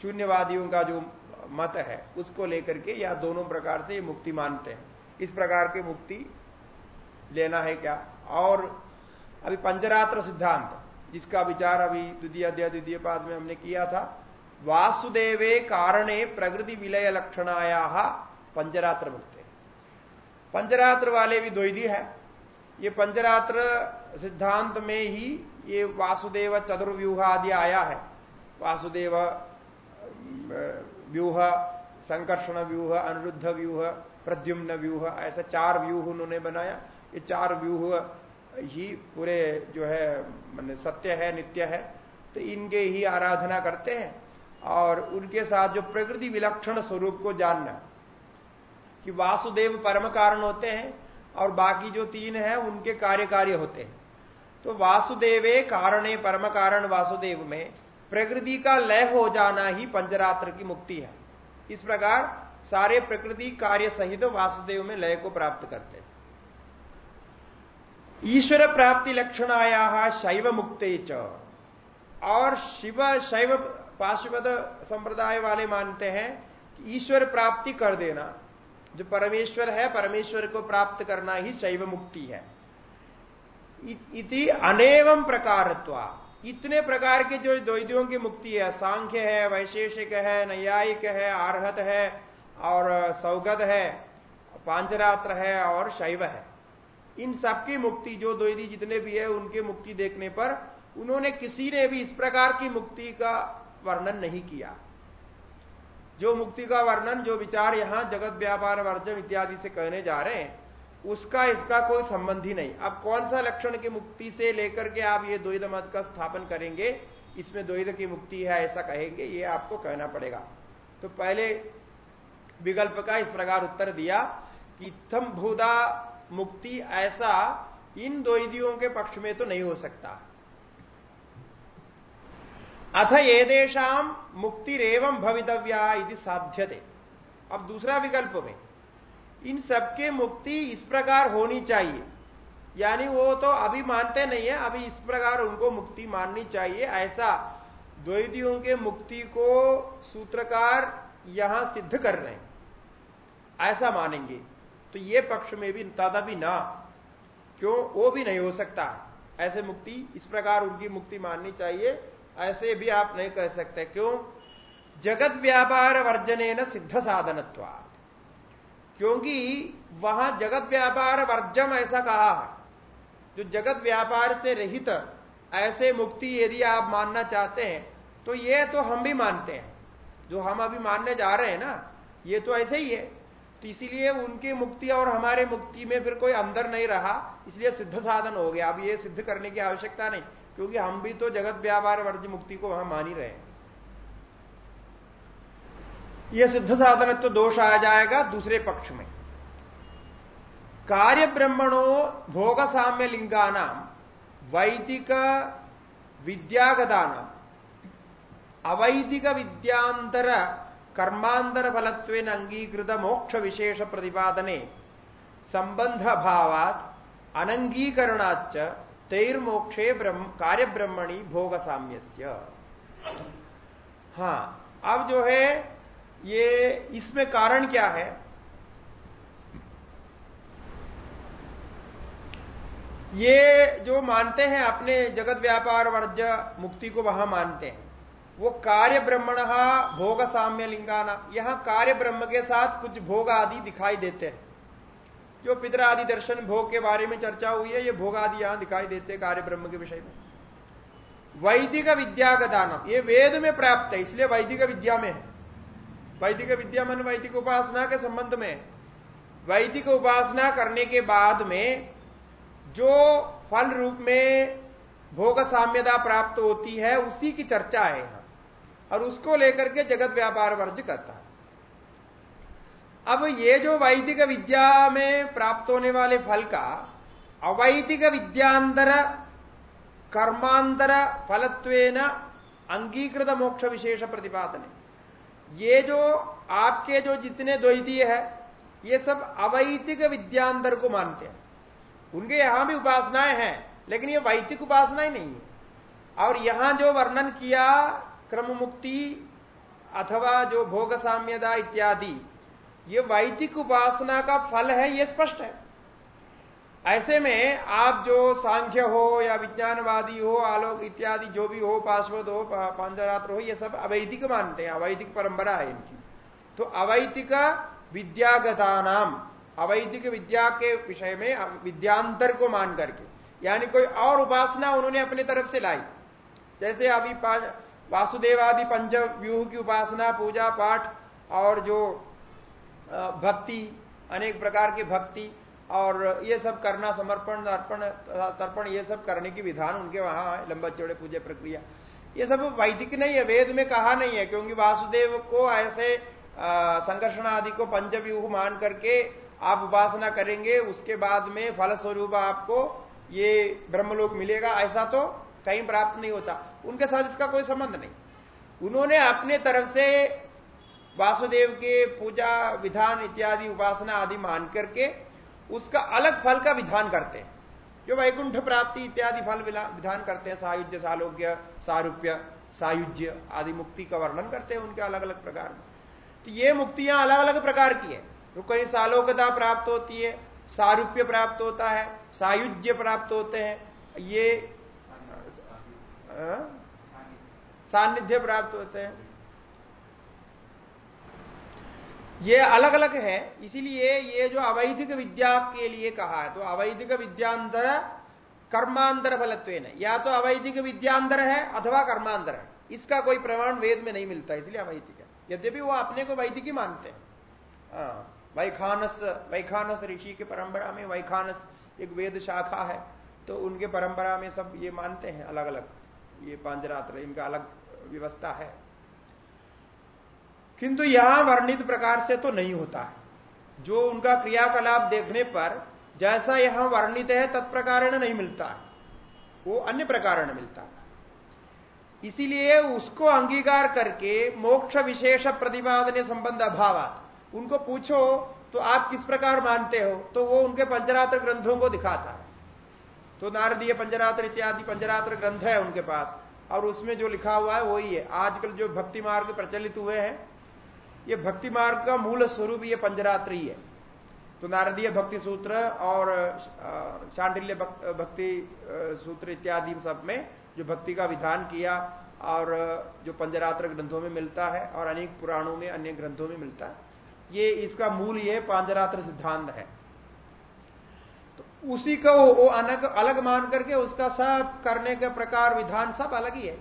शून्यवादियों का जो मत है, उसको लेकर के या दोनों प्रकार से मुक्ति मानते हैं। इस प्रकार की मुक्ति लेना है क्या? और अभी पंचरात्र सिद्धांत। जिसका विचार अभी द्वितीय अध्याय, द्वितीय पाद में हमने किया था, वासुदेवे कारणे प्रकृति विलय लक्षणाया पंचरात्र मुक्त पंचरात्र वाले भी द्वैदी है। ये पंचरात्र सिद्धांत में ही ये वासुदेव चतुर्व्यूह आदि आया है। वासुदेव, व्यूह, संकर्षण व्यूह, अनिरुद्ध व्यूह, प्रद्युम्न व्यूह, ऐसा चार व्यूह उन्होंने बनाया। ये चार व्यूह ही पूरे जो है, मान सत्य है, नित्य है तो इनके ही आराधना करते हैं। और उनके साथ जो प्रकृति विलक्षण स्वरूप को जानना, कि वासुदेव परम कारण होते हैं और बाकी जो तीन है, उनके कार्य कार्य होते हैं। तो वासुदेवे कारणे परम कारण वासुदेव में प्रकृति का लय हो जाना ही पंचरात्र की मुक्ति है। इस प्रकार सारे प्रकृति कार्य सहित वासुदेव में लय को प्राप्त करते हैं। ईश्वर प्राप्ति लक्षण आया शैव मुक्ते च। और शिव, शैव पाशुपद संप्रदाय वाले मानते हैं कि ईश्वर प्राप्ति कर देना। जो परमेश्वर है, परमेश्वर को प्राप्त करना ही शैव मुक्ति है इति अनेवम प्रकारत्वा। इतने प्रकार के जो द्वैदियों की मुक्ति है, सांख्य है, वैशेषिक है, नैयायिक है, आर्हत है, और सौगत है, पांचरात्र है, और शैव है। इन सबकी मुक्ति, जो द्वैदी जितने भी है, उनके मुक्ति देखने पर उन्होंने किसी ने भी इस प्रकार की मुक्ति का वर्णन नहीं किया। जो मुक्ति का वर्णन, जो विचार यहाँ जगत व्यापार वर्जन इत्यादि से कहने जा रहे हैं, उसका इसका कोई संबंध ही नहीं। अब कौन सा लक्षण की मुक्ति से लेकर के आप ये द्वैध मत का स्थापन करेंगे, इसमें द्वैध की मुक्ति है, ऐसा कहेंगे, ये आपको कहना पड़ेगा। तो पहले विकल्प का इस प्रकार उत्तर दिया कि थम भूदा मुक्ति ऐसा इन द्वैदियों के पक्ष में तो नहीं हो सकता। अथ ये येदेशाम मुक्तिरेवं भवितव्या इति साध्यते। अब दूसरा विकल्प में, इन सबके मुक्ति इस प्रकार होनी चाहिए। यानी वो तो अभी मानते नहीं है, अभी इस प्रकार उनको मुक्ति माननी चाहिए। ऐसा द्वैदियों के मुक्ति को सूत्रकार यहाँ सिद्ध कर रहे हैं। ऐसा मानेंगे। तो ये पक्ष में भी भी ना। क्यों? वो भी नहीं हो सकता। ऐसे मुक्ति, इस प्रकार उनकी मुक्ति माननी चाहिए, ऐसे भी आप नहीं कह सकते। क्यों? जगत व्यापार वर्जने न सिद्ध साधनत्वा क्योंकि वहाँ जगत व्यापार वर्जम ऐसा कहा है। जो जगत व्यापार से रहित ऐसे मुक्ति यदि आप मानना चाहते हैं तो ये तो हम भी मानते हैं। जो हम अभी मानने जा रहे हैं ना, ये तो ऐसे ही है। तो इसीलिए उनकी मुक्ति और हमारे मुक्ति में फिर कोई अंदर नहीं रहा, इसलिए सिद्ध साधन हो गया। अब ये सिद्ध करने की आवश्यकता नहीं, क्योंकि हम भी तो जगत व्यापार वर्ज मुक्ति को वहाँ मान ही रहे यह सिद्ध साधन तो दोष आ जाएगा दूसरे पक्ष में। कार्य ब्रह्मणों भोग साम्य लिंगानाम, वैदिक विद्यागदान अवैदिक विद्यांतर कर्मांतर फलत्व अंगीकृत मोक्ष विशेष प्रतिपादने। संबंध भावात अनंगीकरणाच तैर्मोक्षे ब्रह्म कार्य ब्रह्मणी भोग साम्य हाँ अब जो है, ये इसमें कारण क्या है? ये जो मानते हैं अपने जगत व्यापार वर्ज मुक्ति को वहाँ मानते हैं। वो कार्य ब्रह्मण भोग साम्य लिंगाना यहाँ कार्य ब्रह्म के साथ कुछ भोग आदि दिखाई देते हैं। जो पितर आदि दर्शन भोग के बारे में चर्चा हुई है, ये भोग आदि यहाँ दिखाई देते हैं कार्य ब्रह्म के विषय में। वैदिक विद्या का दानम ये वेद में प्राप्त है, इसलिए वैदिक विद्या में है। वैदिक विद्या मन वैदिक उपासना के संबंध में वैदिक उपासना करने के बाद में जो फल रूप में भोग साम्यता प्राप्त होती है, उसी की चर्चा है यहाँ। और उसको लेकर के जगत व्यापार वर्ज करता है। अब ये जो वैदिक विद्या में प्राप्त होने वाले फल का अवैदिक विद्यांतर, कर्मांतर, फलत्वेन अंगीकृत मोक्ष विशेष प्रतिपादन ये जो आपके जो जितने द्वैतीय है, ये सब अवैदिक विद्यांतर को मानते हैं। उनके यहाँ भी उपासनाएँ हैं, लेकिन ये वैदिक उपासनाएँ नहीं है। और यहाँ जो वर्णन किया क्रम मुक्ति अथवा जो भोग साम्यता इत्यादि, ये वैदिक उपासना का फल है, ये स्पष्ट है। ऐसे में आप जो सांख्य हो या विज्ञानवादी हो, आलोक इत्यादि जो भी हो पार्श्वद हो पांचरात्र हो, ये सब अवैधिक मानते हैं अवैधिक परंपरा है इनकी। तो अवैधिक विद्यागता नाम अवैधिक विद्या के विषय में विद्यांतर को मान करके, यानी कोई और उपासना उन्होंने अपनी तरफ़ से लाई। जैसे अभी वासुदेवादि पंच व्यूह की उपासना, पूजा पाठ और जो भक्ति, अनेक प्रकार की भक्ति और ये सब करना, समर्पण अर्पण तर्पण, ये सब करने की विधान उनके वहाँ है लंबा चौड़े पूजा प्रक्रिया। ये सब वैदिक नहीं है, वेद में कहा नहीं है, क्योंकि वासुदेव को ऐसे संघर्षण आदि को पंचव्यूह मान करके आप उपासना करेंगे, उसके बाद में फलस्वरूप आपको ये ब्रह्मलोक मिलेगा। ऐसा तो कहीं प्राप्त नहीं होता। उनके साथ इसका कोई संबंध नहीं। उन्होंने अपने तरफ़ से वासुदेव के पूजा, विधान इत्यादि, उपासना आदि मान करके उसका अलग फल का विधान करते हैं। जो वैकुंठ प्राप्ति इत्यादि फल विधान करते हैं, सायुज्य सालोग्य सारूप्य, सायुज्य आदि मुक्ति का वर्णन करते हैं उनके अलग अलग प्रकार में। तो ये मुक्तियाँ अलग अलग प्रकार की है। तो कहीं सालोकता प्राप्त होती है, सारूप्य प्राप्त होता है, सायुज्य प्राप्त होते हैं, ये सानिध्य प्राप्त होते हैं। ये अलग अलग है इसीलिए ये जो अवैधिक विद्या के लिए कहा है तो अवैधिक विद्यांतर कर्मांतर फलत्व या तो अवैधिक विद्यांतर है अथवा कर्मांतर है। इसका कोई प्रमाण वेद में नहीं मिलता इसलिए अवैधिक है। यद्यपि वो अपने को वैदिक ही मानते हैं। हाँ, वैखानस वैखानस ऋषि की परंपरा में वैखानस एक वेद शाखा है तो उनके परंपरा में सब ये मानते हैं अलग अलग ये पांचरात्र इनका अलग व्यवस्था है। किंतु यहाँ वर्णित प्रकार से तो नहीं होता है। जो उनका क्रियाकलाप देखने पर जैसा यहाँ वर्णित है तत्प्रकार नहीं मिलता है। वो अन्य प्रकार मिलता है। इसीलिए उसको अंगीकार करके मोक्ष विशेष प्रतिपादन संबंध अभाव उनको पूछो तो आप किस प्रकार मानते हो? तो वो उनके पंचरात्र ग्रंथों को दिखाता है। तो नारदीय पंचरात्र इत्यादि पंचरात्र ग्रंथ है उनके पास। और उसमें जो लिखा हुआ है, वही है। आजकल जो भक्ति मार्ग प्रचलित हुए हैं, ये भक्ति मार्ग का मूल स्वरूप ये पंचरात्र ही है। तो नारदीय भक्ति सूत्र और शांडिल्य भक्ति सूत्र इत्यादि सब में जो भक्ति का विधान किया और जो पंचरात्र ग्रंथों में मिलता है और अनेक पुराणों में, अन्य ग्रंथों में मिलता है, ये इसका मूल ये पांचरात्र सिद्धांत है। उसी का वो, अलग अलग मान करके उसका सब करने का प्रकार विधान सब अलग ही है।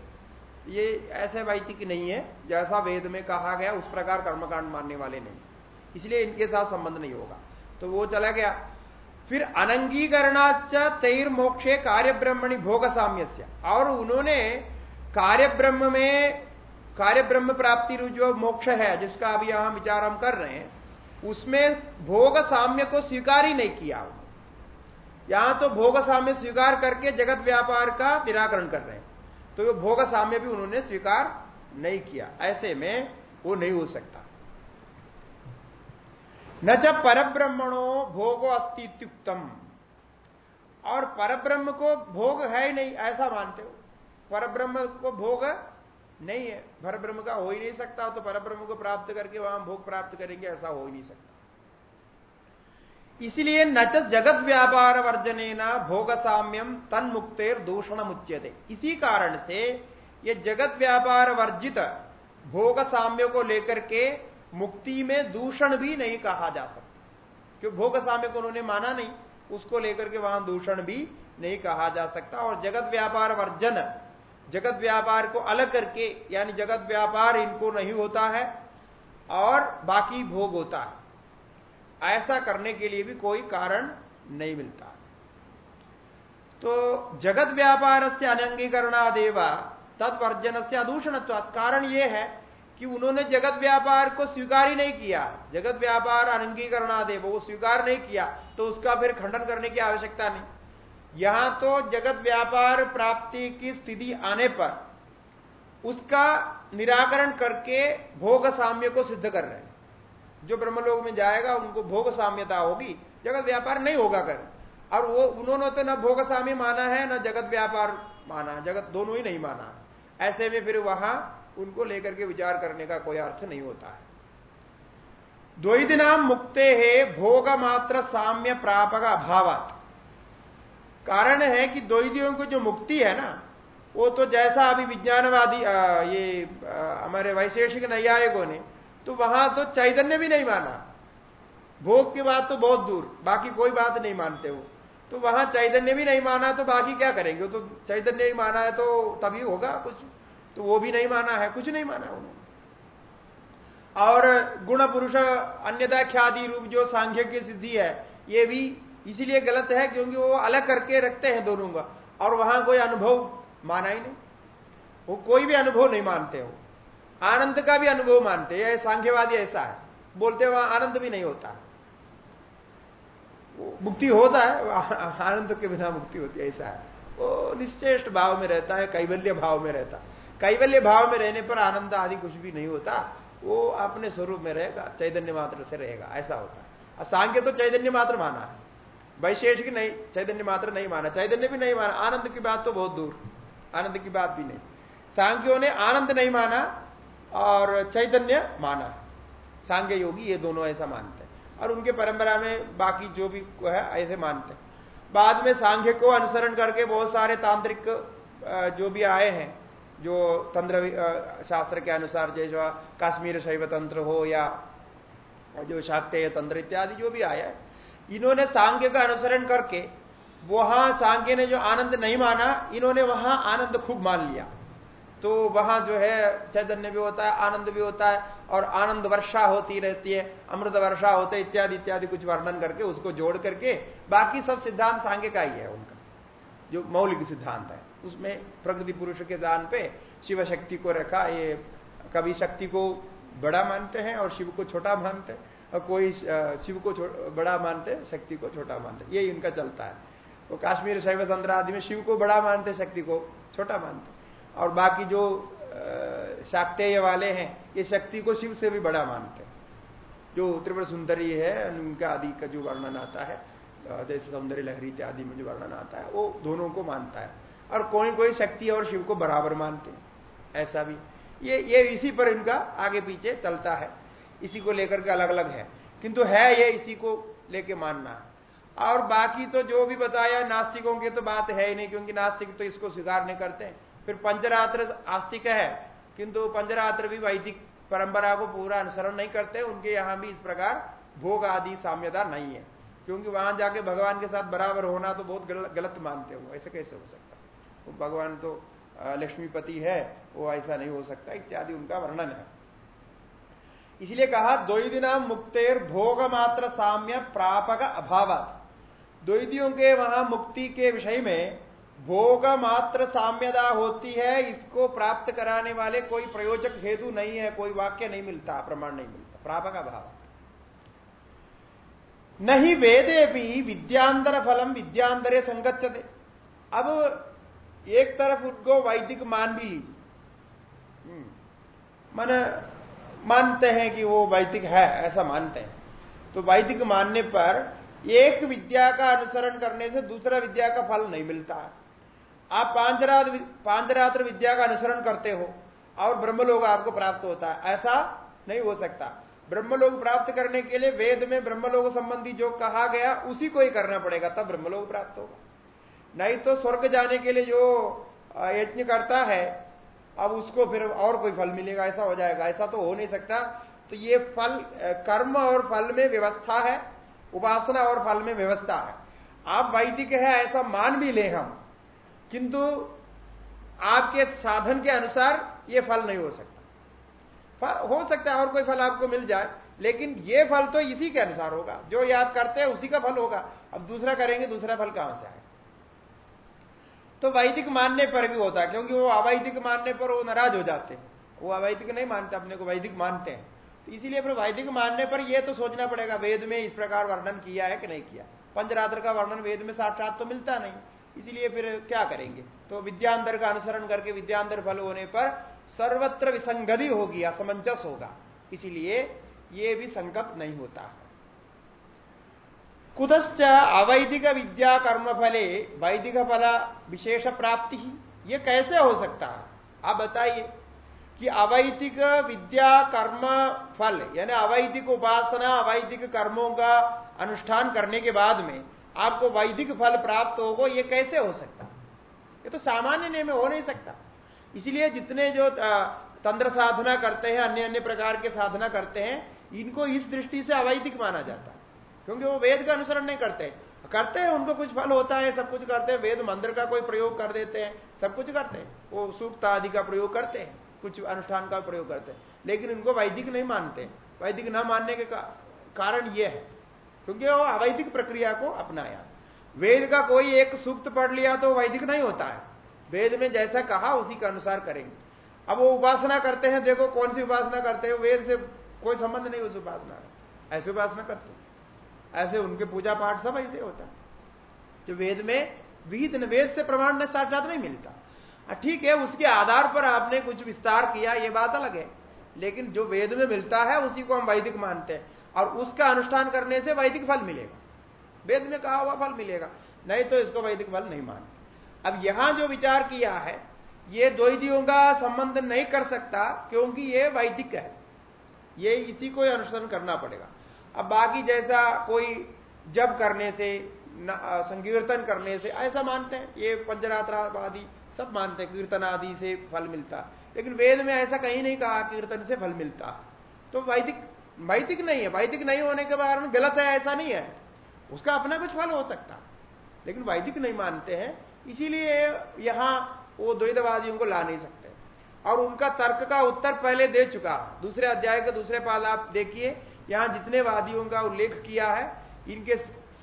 ये ऐसे वैतिक नहीं है जैसा वेद में कहा गया उस प्रकार कर्मकांड मानने वाले नहीं। इसलिए इनके साथ संबंध नहीं होगा। तो वो चला गया। फिर अनंगीकरणाच तैर मोक्षे कार्य ब्रह्मणि भोग साम्य और उन्होंने कार्य ब्रह्म में कार्य ब्रह्म प्राप्ति जो मोक्ष है जिसका अभी यहाँ विचार हम कर रहे हैं उसमें भोग साम्य को स्वीकार ही नहीं किया। यहाँ तो भोग साम्य स्वीकार करके जगत व्यापार का निराकरण कर रहे हैं। तो वो भोग साम्य भी उन्होंने स्वीकार नहीं किया। ऐसे में वो नहीं हो सकता। न जब परब्रह्मणो भोगो अस्तित्युक्तम। और परब्रह्म को भोग है ही नहीं, ऐसा मानते हो? परब्रह्म को भोग नहीं है। परब्रह्म का हो ही नहीं सकता तो परब्रह्म को प्राप्त करके वहाँ भोग प्राप्त करेंगे, ऐसा हो ही नहीं सकता। इसलिए न जगत व्यापार वर्जने न भोग साम्यम तन मुक्तेर दूषण मुच्यते इसी कारण से ये जगत व्यापार वर्जित भोग साम्य को लेकर के मुक्ति में दूषण भी नहीं कहा जा सकता। क्यों? भोग साम्य को उन्होंने माना नहीं, उसको लेकर के वहाँ दूषण भी नहीं कहा जा सकता। और जगत व्यापार वर्जन जगत व्यापार को अलग करके, यानी जगत व्यापार इनको नहीं होता है, और बाकी भोग होता है। ऐसा करने के लिए भी कोई कारण नहीं मिलता। तो जगत व्यापार से अनंगीकरणादेवा तत्वर्जन से अदूषण कारण यह है कि उन्होंने जगत व्यापार को स्वीकार ही नहीं किया। जगत व्यापार अनंगीकरणादेव, वो स्वीकार नहीं किया तो उसका फिर खंडन करने की आवश्यकता नहीं। यहाँ तो जगत व्यापार प्राप्ति की स्थिति आने पर उसका निराकरण करके भोग साम्य को सिद्ध कर रहे हैं। जो ब्रह्मलोक में जाएगा, उनको भोग साम्यता होगी। जगत व्यापार नहीं होगा कर। और वो, उन्होंने तो न भोग साम्य माना है, न जगत व्यापार माना है। जगत दोनों ही नहीं माना। ऐसे में फिर वहाँ उनको लेकर के विचार करने का कोई अर्थ नहीं होता है। द्वैत नाम मुक्ते है भोग मात्र साम्य प्रापक अभाव कारण है कि द्वैदियों को जो मुक्ति है ना, वो तो जैसा अभी विज्ञानवादी ये हमारे वैशेषिक नैयायिकों ने तो वहाँ तो चैतन्य भी नहीं माना। भोग की बात तो बहुत दूर, बाकी कोई बात नहीं मानते वो। तो वहाँ चैतन्य भी नहीं माना तो बाकी क्या करेंगे? तो चैतन्य ही माना है तो तभी होगा कुछ। तो वो भी नहीं माना है, कुछ नहीं माना उन्होंने। और गुण पुरुष अन्यथा ख्यादि रूप जो सांख्य की सिद्धि है, ये भी इसीलिए गलत है क्योंकि वो अलग करके रखते हैं दोनों का। और वहाँ कोई अनुभव माना ही नहीं। वो कोई भी अनुभव नहीं मानते हो आनंद का भी अनुभव मानते हैं सांख्यवादी ऐसा है। बोलते वहाँ आनंद भी नहीं होता। मुक्ति होता है आनंद के बिना मुक्ति होती है, ऐसा है। वो निश्चेष्ट भाव में रहता है, कैवल्य भाव में रहता कैवल्य भाव में रहने पर आनंद आदि कुछ भी नहीं होता, वो अपने स्वरूप में रहेगा, चैतन्य मात्र से रहेगा, ऐसा होता है। सांख्य तो चैतन्य मात्र माना है। वैशेष की नहीं, चैतन्य मात्र नहीं माना। चैतन्य भी नहीं माना, आनंद की बात तो बहुत दूर, आनंद की बात भी नहीं। सांख्यों ने आनंद नहीं माना और चैतन्य माना। सांख्य योगी ये दोनों ऐसा मानते हैं। और उनके परंपरा में बाकी जो भी है, ऐसे मानते हैं। बाद में सांघ्य को अनुसरण करके बहुत सारे तांत्रिक जो भी आए हैं, जो तंत्र शास्त्र के अनुसार जैसे काश्मीर शैव तंत्र हो या जो शाक्तेय तंत्र इत्यादि जो भी आया है, इन्होंने सांख्य का अनुसरण करके, वहाँ सांख्य ने जो आनंद नहीं माना, इन्होंने वहाँ आनंद खूब मान लिया। तो वहाँ जो है चैतन्य भी होता है, आनंद भी होता है और आनंद वर्षा होती रहती है, अमृत वर्षा होते इत्यादि इत्यादि कुछ वर्णन करके उसको जोड़ करके बाकी सब सिद्धांत सांख्य का ही है उनका। जो मौलिक सिद्धांत है, उसमें प्रकृति पुरुष के दान पे शिव शक्ति को रखा, ये कभी शक्ति को बड़ा मानते हैं और शिव को छोटा मानते हैं और कोई शिव को बड़ा मानते, शक्ति को छोटा मानते, यही उनका चलता है। वो काश्मीर शैव तंत्र आदि में शिव को बड़ा मानते, शक्ति को छोटा मानते। और बाकी जो शाक्तेय वाले हैं, ये शक्ति को शिव से भी बड़ा मानते हैं। जो त्रिपुर सुंदरी है, उनका आदि का जो वर्णन आता है जैसे सौंदर्य लहरी इत्यादि में जो वर्णन आता है, वो दोनों को मानता है। और कोई कोई शक्ति और शिव को बराबर मानते हैं, ऐसा भी। ये ये इसी पर इनका आगे पीछे चलता है। इसी को लेकर के अलग अलग है। किंतु है ये इसी को लेके मानना। और बाकी तो जो भी बताया, नास्तिकों की तो बात है ही नहीं, क्योंकि नास्तिक तो इसको स्वीकार नहीं करते फिर पंचरात्र आस्तिक है। किंतु पंचरात्र भी वैदिक परंपरा को पूरा अनुसरण नहीं करते, उनके यहाँ भी इस प्रकार भोग आदि साम्यता नहीं है। क्योंकि वहाँ जाके भगवान के साथ बराबर होना तो बहुत गलत मानते हो, ऐसे कैसे हो सकता वो भगवान तो लक्ष्मीपति है, वो ऐसा नहीं हो सकता, इत्यादि उनका वर्णन है। इसलिए कहा, द्वैदिना मुक्तेर भोग मात्र साम्य प्रापक अभाव द्वैदियों के वहाँ मुक्ति के विषय में भोग मात्र साम्यता होती है, इसको प्राप्त कराने वाले कोई प्रयोजक हेतु नहीं है, कोई वाक्य नहीं मिलता, प्रमाण नहीं मिलता, प्रापक भाव नहीं वेदे भी विद्यांतर फलम, विद्यांतरे संगच्छते। अब एक तरफ़ उनको वैदिक मान भी लीजिए। हम्म। मन मानते हैं कि वो वैदिक है, ऐसा मानते हैं। तो वैदिक मानने पर एक विद्या का अनुसरण करने से दूसरा विद्या का फल नहीं मिलता। है आप पांचरात्र पांचरात्र विद्या का अनुसरण करते हो और ब्रह्मलोक आपको प्राप्त होता है। ऐसा नहीं हो सकता। ब्रह्मलोक प्राप्त करने के लिए वेद में ब्रह्मलोक संबंधी जो कहा गया, उसी को ही करना पड़ेगा, तब ब्रह्मलोक प्राप्त होगा। नहीं तो स्वर्ग जाने के लिए जो यज्ञ करता है, अब उसको फिर और कोई फल मिलेगा, ऐसा हो जाएगा। ऐसा तो हो नहीं सकता। तो ये फल कर्म और फल में व्यवस्था है, उपासना और फल में व्यवस्था है। आप वैदिक है, ऐसा मान भी ले हम। किंतु आपके साधन के अनुसार ये फल नहीं हो सकता। हो सकता है और कोई फल आपको मिल जाए, लेकिन ये फल तो इसी के अनुसार होगा। जो ये आप करते हैं, उसी का फल होगा। अब दूसरा करेंगे, दूसरा फल कहाँ से आएगा? तो वैदिक मानने पर भी होता है, क्योंकि वो अवैधिक मानने पर वो नाराज़ हो जाते हैं। वो अवैधिक नहीं मानते, अपने को वैदिक मानते हैं। तो इसीलिए फिर वैदिक मानने पर यह तो सोचना पड़ेगा, वेद में इस प्रकार वर्णन किया है कि नहीं किया? पंचरात्र का वर्णन वेद में साक्षात तो मिलता नहीं। इसीलिए फिर क्या करेंगे? तो विद्यांतर का अनुसरण करके विद्यांतर फल होने पर सर्वत्र विसंगति होगी, असमंजस होगा। इसीलिए ये भी संकट नहीं होता। कुदश्च अवैदिक विद्या कर्म फले, वैदिक फल विशेष प्राप्ति ही। ये कैसे हो सकता है? आप बताइए कि अवैदिक विद्या कर्म फल, यानी अवैदिक उपासना, अवैदिक कर्मों का अनुष्ठान करने के बाद में आपको वैदिक फल प्राप्त होगा, ये कैसे हो सकता? ये तो सामान्य नियम हो नहीं सकता। इसलिए जितने जो तंत्र साधना करते हैं अन्य अन्य प्रकार के साधना करते हैं, इनको इस दृष्टि से अवैधिक माना जाता है। क्योंकि वो वेद का अनुसरण नहीं करते। करते हैं, उनको कुछ फल होता है, सब कुछ करते हैं, वेद मंत्र का कोई प्रयोग कर देते हैं, सब कुछ करते हैं। वो सूक्त आदि का प्रयोग करते हैं, कुछ अनुष्ठान का प्रयोग करते हैं। लेकिन इनको वैदिक नहीं मानते। वैदिक न मानने के कारण यह है। क्योंकि वो अवैधिक प्रक्रिया को अपनाया। वेद का कोई एक सूक्त पढ़ लिया तो वैदिक नहीं होता है। वेद में जैसा कहा, उसी के अनुसार करेंगे। अब वो उपासना करते हैं, देखो कौन सी उपासना करते हैं, वेद से कोई संबंध नहीं उस उपासना का ऐसी उपासना करते ऐसे उनके पूजा पाठ सब ऐसे होता है। जो वेद में विहित वेद से प्रमाण साक्षात नहीं मिलता। ठीक है, उसके आधार पर आपने कुछ विस्तार किया, ये बात अलग है। लेकिन जो वेद में मिलता है, उसी को हम वैदिक मानते हैं। और उसका अनुष्ठान करने से वैदिक फल मिलेगा। वेद में कहा हुआ फल मिलेगा। नहीं तो इसको वैदिक फल नहीं मानते। अब यहाँ जो विचार किया है, ये द्वैदियों का संबंध नहीं कर सकता, क्योंकि ये वैदिक है। ये इसी को अनुसरण करना पड़ेगा। अब बाकी जैसा कोई जब करने से संकीर्तन करने से, ऐसा मानते हैं। ये पंचरात्र आदि सब मानते हैं, कीर्तन आदि से फल मिलता। लेकिन वेद में ऐसा कहीं नहीं कहा, कीर्तन से फल मिलता। तो वैदिक वैदिक नहीं है, वैदिक नहीं होने के कारण गलत है, ऐसा नहीं है। उसका अपना कुछ फल हो सकता। लेकिन वैदिक नहीं मानते हैं, इसीलिए यहाँ वो द्वैतवादियों को ला नहीं सकते। और उनका तर्क का उत्तर पहले दे चुका। दूसरे अध्याय के दूसरे पाल आप देखिए, यहाँ जितने वादियों का उल्लेख किया है, इनके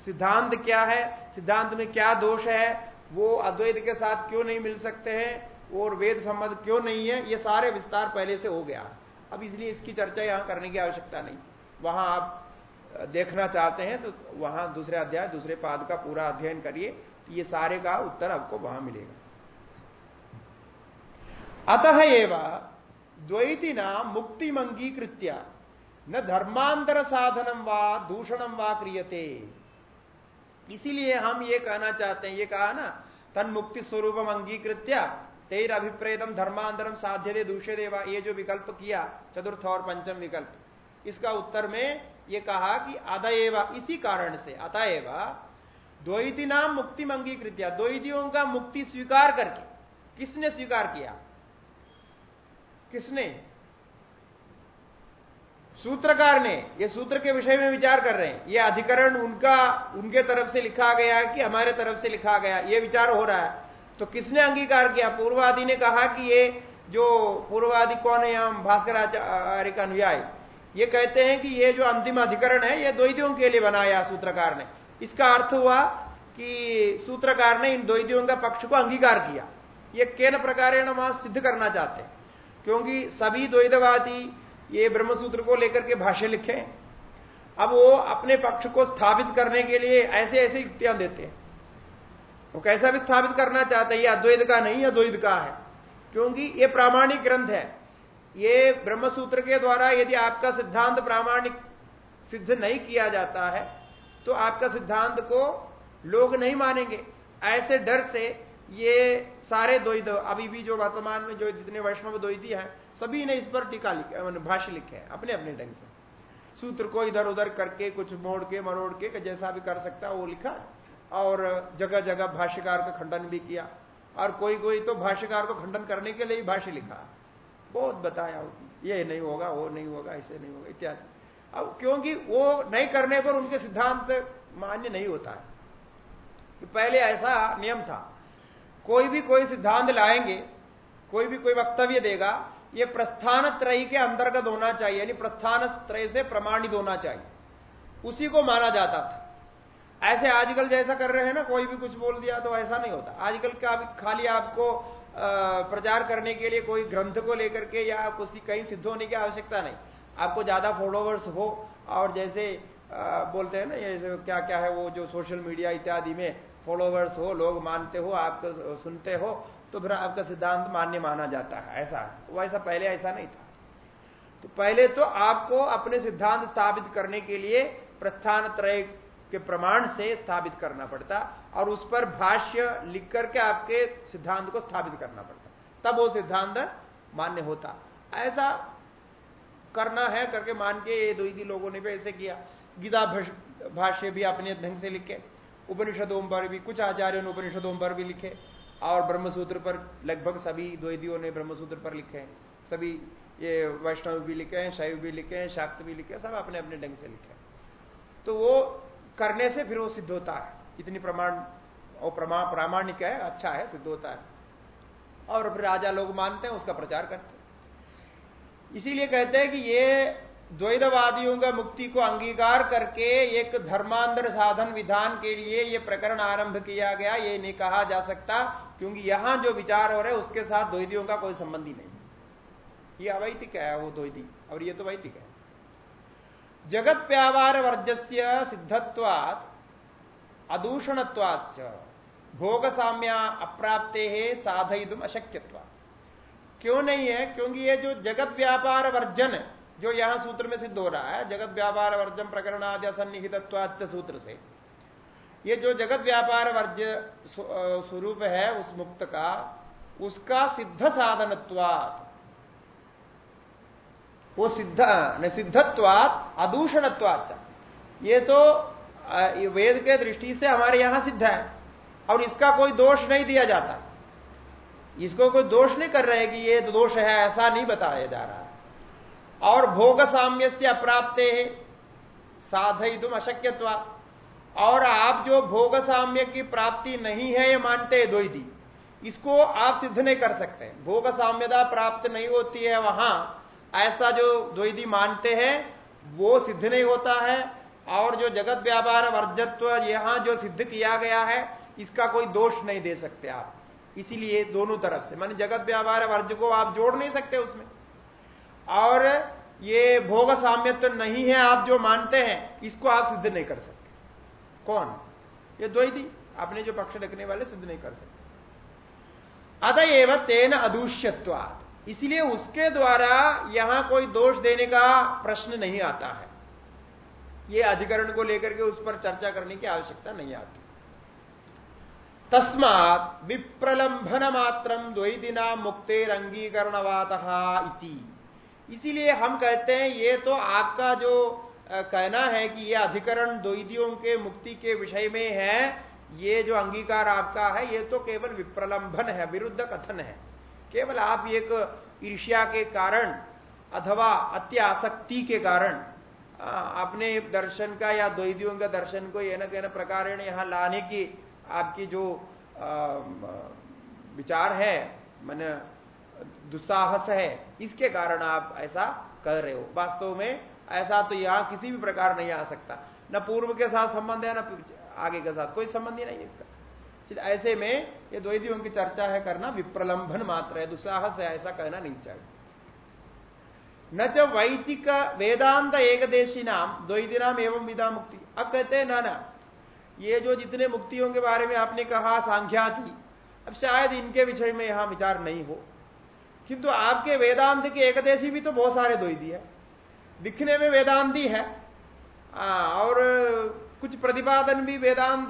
सिद्धांत क्या है, सिद्धांत में क्या दोष है, वो अद्वैत के साथ क्यों नहीं मिल सकते हैं, और वेद संबंध क्यों नहीं है, ये सारे विस्तार पहले से हो गया। अब इसलिए इसकी चर्चा यहाँ करने की आवश्यकता नहीं। वहाँ आप देखना चाहते हैं तो वहाँ दूसरे अध्याय, दूसरे पाद का पूरा अध्ययन करिए ये सारे का उत्तर आपको वहाँ मिलेगा। अतः एवं द्वैतिना मुक्ति मंगीकृत्य न धर्मांतर साधनम वा दूषणम वा क्रियते। इसीलिए हम ये कहना चाहते हैं, ये कहा ना तन मुक्ति स्वरूपम अंगीकृत्य तेर अभिप्रेतम धर्मांतरम साध्य दे दूषे देवा ये जो विकल्प किया, चतुर्थ और पंचम विकल्प। इसका उत्तर में ये कहा कि अतएव, इसी कारण से, अतएव द्वैती नाम मुक्ति अंगीकृत्या, द्वैतियों का मुक्ति स्वीकार करके, किसने स्वीकार किया? किसने? सूत्रकार ने, ये सूत्र के विषय में विचार कर रहे हैं। ये अधिकरण उनका, उनके तरफ़ से लिखा गया कि हमारे तरफ़ से लिखा गया ये विचार हो रहा है। तो किसने अंगीकार किया? पूर्वादि ने कहा कि ये जो पूर्वादि कौन है? यहाँ भास्कर आचार्य का अनुयाय। ये कहते हैं कि ये जो अंतिम अधिकरण है, ये द्वैतियों के लिए बनाया सूत्रकार ने। इसका अर्थ हुआ कि सूत्रकार ने इन द्वैतियों का पक्ष को अंगीकार किया। ये केन प्रकार वहाँ सिद्ध करना चाहते हैं? क्योंकि सभी द्वैतवादी ये ब्रह्मसूत्र को लेकर के भाष्य लिखे अब वो अपने पक्ष को स्थापित करने के लिए ऐसे ऐसे युक्तियाँ देते हैं। वो कैसा भी स्थापित करना चाहते हैं, ये अद्वैत का नहीं, अद्वैत का है। क्योंकि ये प्रामाणिक ग्रंथ है। ये ब्रह्मसूत्र के द्वारा यदि आपका सिद्धांत प्रामाणिक सिद्ध नहीं किया जाता है तो आपका सिद्धांत को लोग नहीं मानेंगे। ऐसे डर से ये सारे द्वैत, अभी भी जो वर्तमान में जो जितने वैष्णव द्वैती हैं, सभी ने इस पर टीका लिखे भाष्य लिखे हैं अपने अपने ढंग से। सूत्र को इधर उधर करके, कुछ मोड़ के, मरोड़ के, जैसा भी कर सकता है, वो लिखा और जगह जगह भाष्यकार का खंडन भी किया। और कोई कोई तो भाष्यकार को खंडन करने के लिए भाष्य लिखा। बहुत बताया ये नहीं होगा, वो नहीं होगा, ऐसे नहीं होगा, इत्यादि। अब क्योंकि वो नहीं करने पर उनके सिद्धांत मान्य नहीं होता है। कि पहले ऐसा नियम था, कोई भी कोई सिद्धांत लाएँगे, कोई भी कोई वक्तव्य देगा, ये प्रस्थान त्रय के अंतर्गत होना चाहिए, यानी प्रस्थान त्रय से प्रमाणित होना चाहिए। उसी को माना जाता था। ऐसे आजकल जैसा कर रहे हैं ना, कोई भी कुछ बोल दिया तो ऐसा नहीं होता। आजकल का खाली आपको प्रचार करने के लिए कोई ग्रंथ को लेकर के या उसकी कहीं सिद्ध होने की आवश्यकता नहीं। आपको ज़्यादा फॉलोवर्स हो और जैसे बोलते हैं ना, ये क्या क्या है वो जो सोशल मीडिया इत्यादि में फॉलोवर्स हो, लोग मानते हो, आप सुनते हो तो फिर आपका सिद्धांत मान्य माना जाता है। ऐसा, वैसा पहले ऐसा नहीं था। तो पहले तो आपको अपने सिद्धांत स्थापित करने के लिए प्रस्थान, त्रय के प्रमाण से स्थापित करना पड़ता और उस पर भाष्य लिख करके आपके सिद्धांत को स्थापित करना पड़ता। तब वो सिद्धांत मान्य होता। ऐसा करना है करके मान के ये द्विदी लोगों ने भी ऐसे किया। गीता भाष्य भी अपने ढंग से लिखे। उपनिषदों पर भी, कुछ आचार्यों ने उपनिषदों पर भी लिखे और ब्रह्मसूत्र पर लगभग सभी द्वैदियों ने ब्रह्मसूत्र पर लिखे हैं। सभी ये वैष्णव भी लिखे हैं, शैव भी लिखे हैं, शाक्त भी लिखे सब अपने अपने ढंग से लिखे तो वो करने से फिर वो सिद्ध होता है। इतनी प्रमाण और प्रामाणिक है अच्छा है, सिद्ध होता है। और फिर राजा लोग मानते हैं, उसका प्रचार करते हैं। इसीलिए कहते हैं कि ये द्वैतवादियों का मुक्ति को अंगीकार करके एक धर्मांतर साधन विधान के लिए ये प्रकरण आरंभ किया गया। ये नहीं कहा जा सकता, क्योंकि यहाँ जो विचार हो रहे उसके साथ द्वैतियों का कोई संबंध ही नहीं। ये अवैतिक है, वो द्वैती। और ये तो वैतिक है। जगत व्यापार वर्जस्य सिद्धत्वात अदूषणत्वाच भोग साम्या अप्राप्ते है साधयुम अशक्यत्वा क्यों नहीं है? क्योंकि ये जो जगत व्यापार वर्जन जो यहाँ सूत्र में सिद्ध हो रहा है जगत व्यापार वर्जन प्रकरण आदि सन्निहितत्वाच सूत्र से, ये जो जगत व्यापार वर्ज्य स्वरूप है उस मुक्त का, उसका सिद्ध साधनत्वात वो सिद्ध सिद्धत्वात अदूषणत्वाच ये तो वेद के दृष्टि से हमारे यहाँ सिद्ध है। और इसका कोई दोष नहीं दिया जाता। इसको कोई दोष नहीं कर रहे कि ये दोष है, ऐसा नहीं बताया जा रहा। और भोग साम्य से अप्राप्त है। साधय तुम अशक्यत्वा और आप जो भोग साम्य की प्राप्ति नहीं है, ये मानते हैं द्वैदी इसको आप सिद्ध नहीं कर सकते। भोग साम्यता प्राप्त नहीं होती है वहाँ। ऐसा जो द्वैदी मानते हैं, वो सिद्ध नहीं होता है। और जो जगत व्यापार वर्जत्व यहाँ जो सिद्ध किया गया है, इसका कोई दोष नहीं दे सकते आप। इसीलिए दोनों तरफ़ से, मान जगत व्यापार वर्ज को आप जोड़ नहीं सकते उसमें। और ये भोग साम्यत्व नहीं है आप जो मानते हैं, इसको आप सिद्ध नहीं कर सकते। कौन? ये द्वैती आपने जो पक्ष रखने वाले, सिद्ध नहीं कर सकते। अतएव तेन अदूष्यत्वाद इसलिए उसके द्वारा यहाँ कोई दोष देने का प्रश्न नहीं आता है। ये अधिकरण को लेकर के उस पर चर्चा करने की आवश्यकता नहीं आती। तस्मात विप्रलंभन मात्र द्वैदिना मुक्तेर अंगीकरणवाद इसीलिए हम कहते हैं, ये तो आपका जो कहना है कि ये अधिकरण द्वैदियों के मुक्ति के विषय में है, ये जो अंगीकार आपका है, ये तो केवल विप्रलंभन है, विरुद्ध कथन है। केवल आप एक ईर्ष्या के कारण अथवा अत्यासक्ति के कारण अपने दर्शन का या द्वैदियों का दर्शन को ये न कहना प्रकार यहाँ लाने की आपकी जो विचार है, मन दुस्साहस है, इसके कारण आप ऐसा कर रहे हो। वास्तव में ऐसा तो यहाँ किसी भी प्रकार नहीं आ सकता। न पूर्व के साथ संबंध है, न आगे के साथ। कोई संबंध ही नहीं है इसका। ऐसे में ये द्वैदियों की चर्चा है करना विप्रलंभन मात्र है दुस्साहस है ऐसा कहना नहीं चाहिए। न च वैदिक वेदांत एकदेशी नाम द्वैती नाम एवं विदा मुक्ति। अब कहते हैं ना ना ये जो जितने मुक्तियों के बारे में आपने कहा सांख्या अब शायद इनके विषय में यहाँ विचार नहीं हो। किंतु आपके वेदांत के एकदेशी भी तो बहुत सारे द्वैती है। दिखने में वेदांती है। आ, और कुछ प्रतिपादन भी वेदांत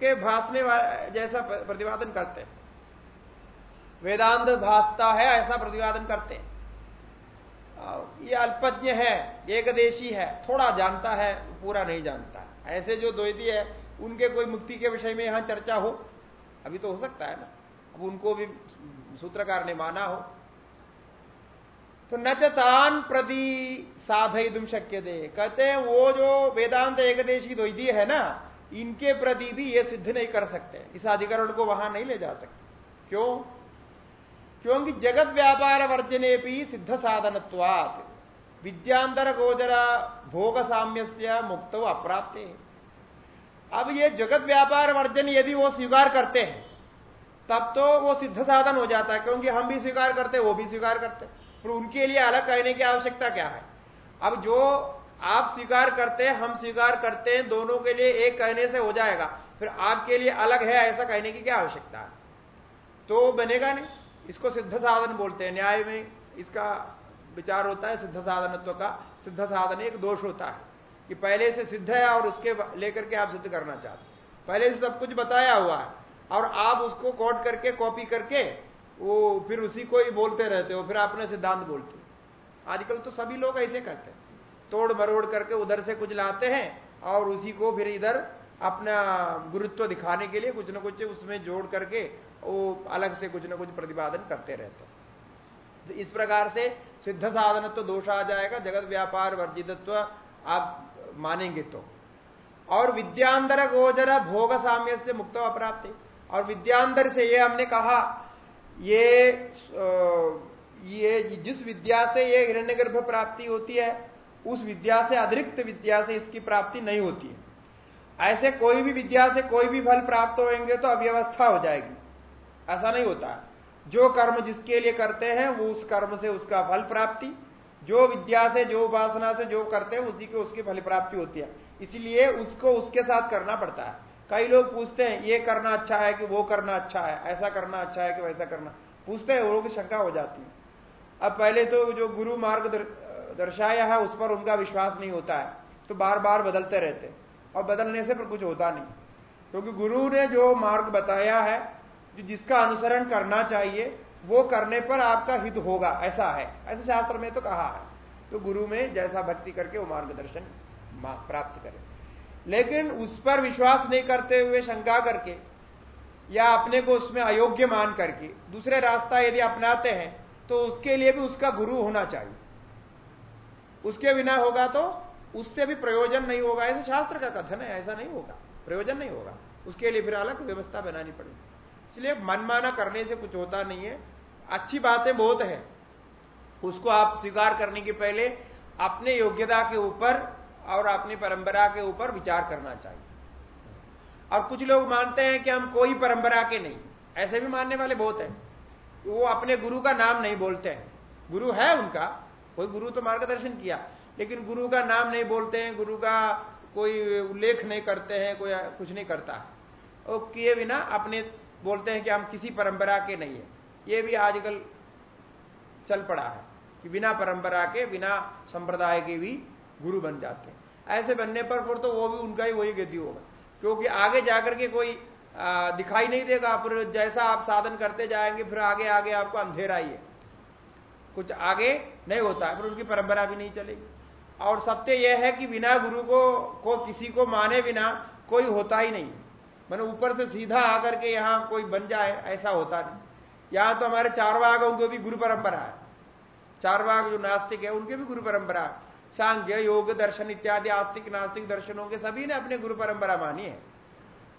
के भाषने जैसा प्रतिपादन करते हैं। वेदांत भासता है, ऐसा प्रतिपादन करते हैं। ये अल्पज्ञ है, एकदेशी है, थोड़ा जानता है, पूरा नहीं जानता ऐसे जो द्वैती है, उनके कोई मुक्ति के विषय में यहाँ चर्चा हो, अभी तो हो सकता है ना। अब उनको भी सूत्रकार ने माना हो तो न तान प्रति साधयुम शक्य दे कहते हैं, वो जो वेदांत एकदेशी द्वैती है ना, इनके प्रति भी ये सिद्ध नहीं कर सकते। इस अधिकरण को वहाँ नहीं ले जा सकते। क्यों? क्योंकि जगत व्यापार वर्जने भी सिद्ध साधनत्वात। विद्यांतर गोचर भोग साम्य से मुक्त अप्राप्त। अब ये जगत व्यापार वर्जन यदि वो स्वीकार करते हैं, तब तो वो सिद्ध साधन हो जाता है, क्योंकि हम भी स्वीकार करते वो भी स्वीकार करते फिर उनके लिए अलग कहने की आवश्यकता क्या है? अब जो आप स्वीकार करते हैं, हम स्वीकार करते हैं, दोनों के लिए एक कहने से हो जाएगा। फिर आपके लिए अलग है ऐसा कहने की क्या आवश्यकता है? तो बनेगा नहीं। इसको सिद्ध साधन बोलते हैं। न्याय में इसका विचार होता है सिद्ध साधनत्व का। सिद्ध साधन एक दोष होता है कि पहले से सिद्ध है और उसके लेकर के आप सिद्ध करना चाहते पहले से सब कुछ बताया हुआ है और आप उसको कोट करके, कॉपी करके वो फिर उसी को ही बोलते रहते हो, फिर अपने सिद्धांत बोलते आजकल तो सभी लोग ऐसे करते हैं। तोड़ मरोड़ करके उधर से कुछ लाते हैं और उसी को फिर इधर अपना गुरुत्व दिखाने के लिए कुछ ना कुछ उसमें जोड़ करके वो अलग से कुछ ना कुछ प्रतिपादन करते रहते हैं। तो इस प्रकार से सिद्ध साधन तो दोष आ जाएगा, जगत व्यापार वर्जितत्व आप मानेंगे तो। और विद्यांतर गोचर भोग साम्य से मुक्त अप्राप्ति। और विद्यांतर से ये हमने कहा ये ये जिस विद्या से ये हिरण्यगर्भ प्राप्ति होती है, उस विद्या से अतिरिक्त विद्या से इसकी प्राप्ति नहीं होती है। ऐसे कोई भी विद्या से कोई भी फल प्राप्त होंगे तो अव्यवस्था हो जाएगी। ऐसा नहीं होता। जो कर्म जिसके लिए करते हैं, वो उस कर्म से उसका फल प्राप्ति, जो विद्या से, जो उपासना से जो करते हैं, उसी को उसकी फल प्राप्ति होती है। इसलिए उसको उसके साथ करना पड़ता है। कई लोग पूछते हैं, ये करना अच्छा है कि वो करना अच्छा है? ऐसा करना अच्छा है कि वैसा करना? पूछते हैं, वो शंका हो जाती है। अब पहले तो जो गुरु मार्ग दर्शाया है, उस पर उनका विश्वास नहीं होता है तो बार बार बदलते रहते और बदलने से पर कुछ होता नहीं। क्योंकि गुरु ने जो मार्ग बताया है, जो जिसका अनुसरण करना चाहिए, वो करने पर आपका हित होगा, ऐसा है। ऐसे शास्त्र में तो कहा है। तो गुरु में जैसा भक्ति करके वो मार्गदर्शन प्राप्त करे। लेकिन उस पर विश्वास नहीं करते हुए शंका करके या अपने को उसमें अयोग्य मान करके दूसरे रास्ता यदि अपनाते हैं तो उसके लिए भी उसका गुरु होना चाहिए। उसके बिना होगा तो उससे भी प्रयोजन नहीं होगा। ऐसे शास्त्र का कथन है, ऐसा नहीं होगा। प्रयोजन नहीं होगा। उसके लिए फिर अलग व्यवस्था बनानी पड़ेगी। इसलिए मनमाना करने से कुछ होता नहीं है। अच्छी बातें बहुत है। उसको आप स्वीकार करने के पहले अपने योग्यता के ऊपर और अपनी परंपरा के ऊपर विचार करना चाहिए। और कुछ लोग मानते हैं कि हम कोई परंपरा के नहीं, ऐसे भी मानने वाले बहुत हैं। वो अपने गुरु का नाम नहीं बोलते हैं। गुरु है उनका, कोई गुरु तो मार्गदर्शन किया, लेकिन गुरु का नाम नहीं बोलते हैं, गुरु का कोई उल्लेख नहीं करते हैं, कोई कुछ नहीं करता। वो किए बिना अपने बोलते हैं कि हम किसी परंपरा के नहीं है। ये भी आजकल चल पड़ा है कि बिना परंपरा के, बिना संप्रदाय के भी गुरु बन जाते हैं। ऐसे बनने पर फिर तो वो भी उनका ही वही गति होगा। क्योंकि आगे जाकर के कोई आ, दिखाई नहीं देगा फिर जैसा आप साधन करते जाएँगे फिर आगे आगे आपको अंधेरा ही है। कुछ आगे नहीं होता फिर उनकी परंपरा भी नहीं चलेगी। और सत्य यह है कि बिना गुरु को को किसी को माने बिना कोई होता ही नहीं। मैंने ऊपर से सीधा आकर के यहाँ कोई बन जाए ऐसा होता नहीं। यहाँ तो हमारे चार वाग उनको भी गुरु परंपरा है। चार वाग जो नास्तिक है उनके भी गुरु परंपरा है। सांख्य, योग, दर्शन इत्यादि, आस्तिक, नास्तिक दर्शनों के सभी ने अपने गुरु परंपरा मानी है।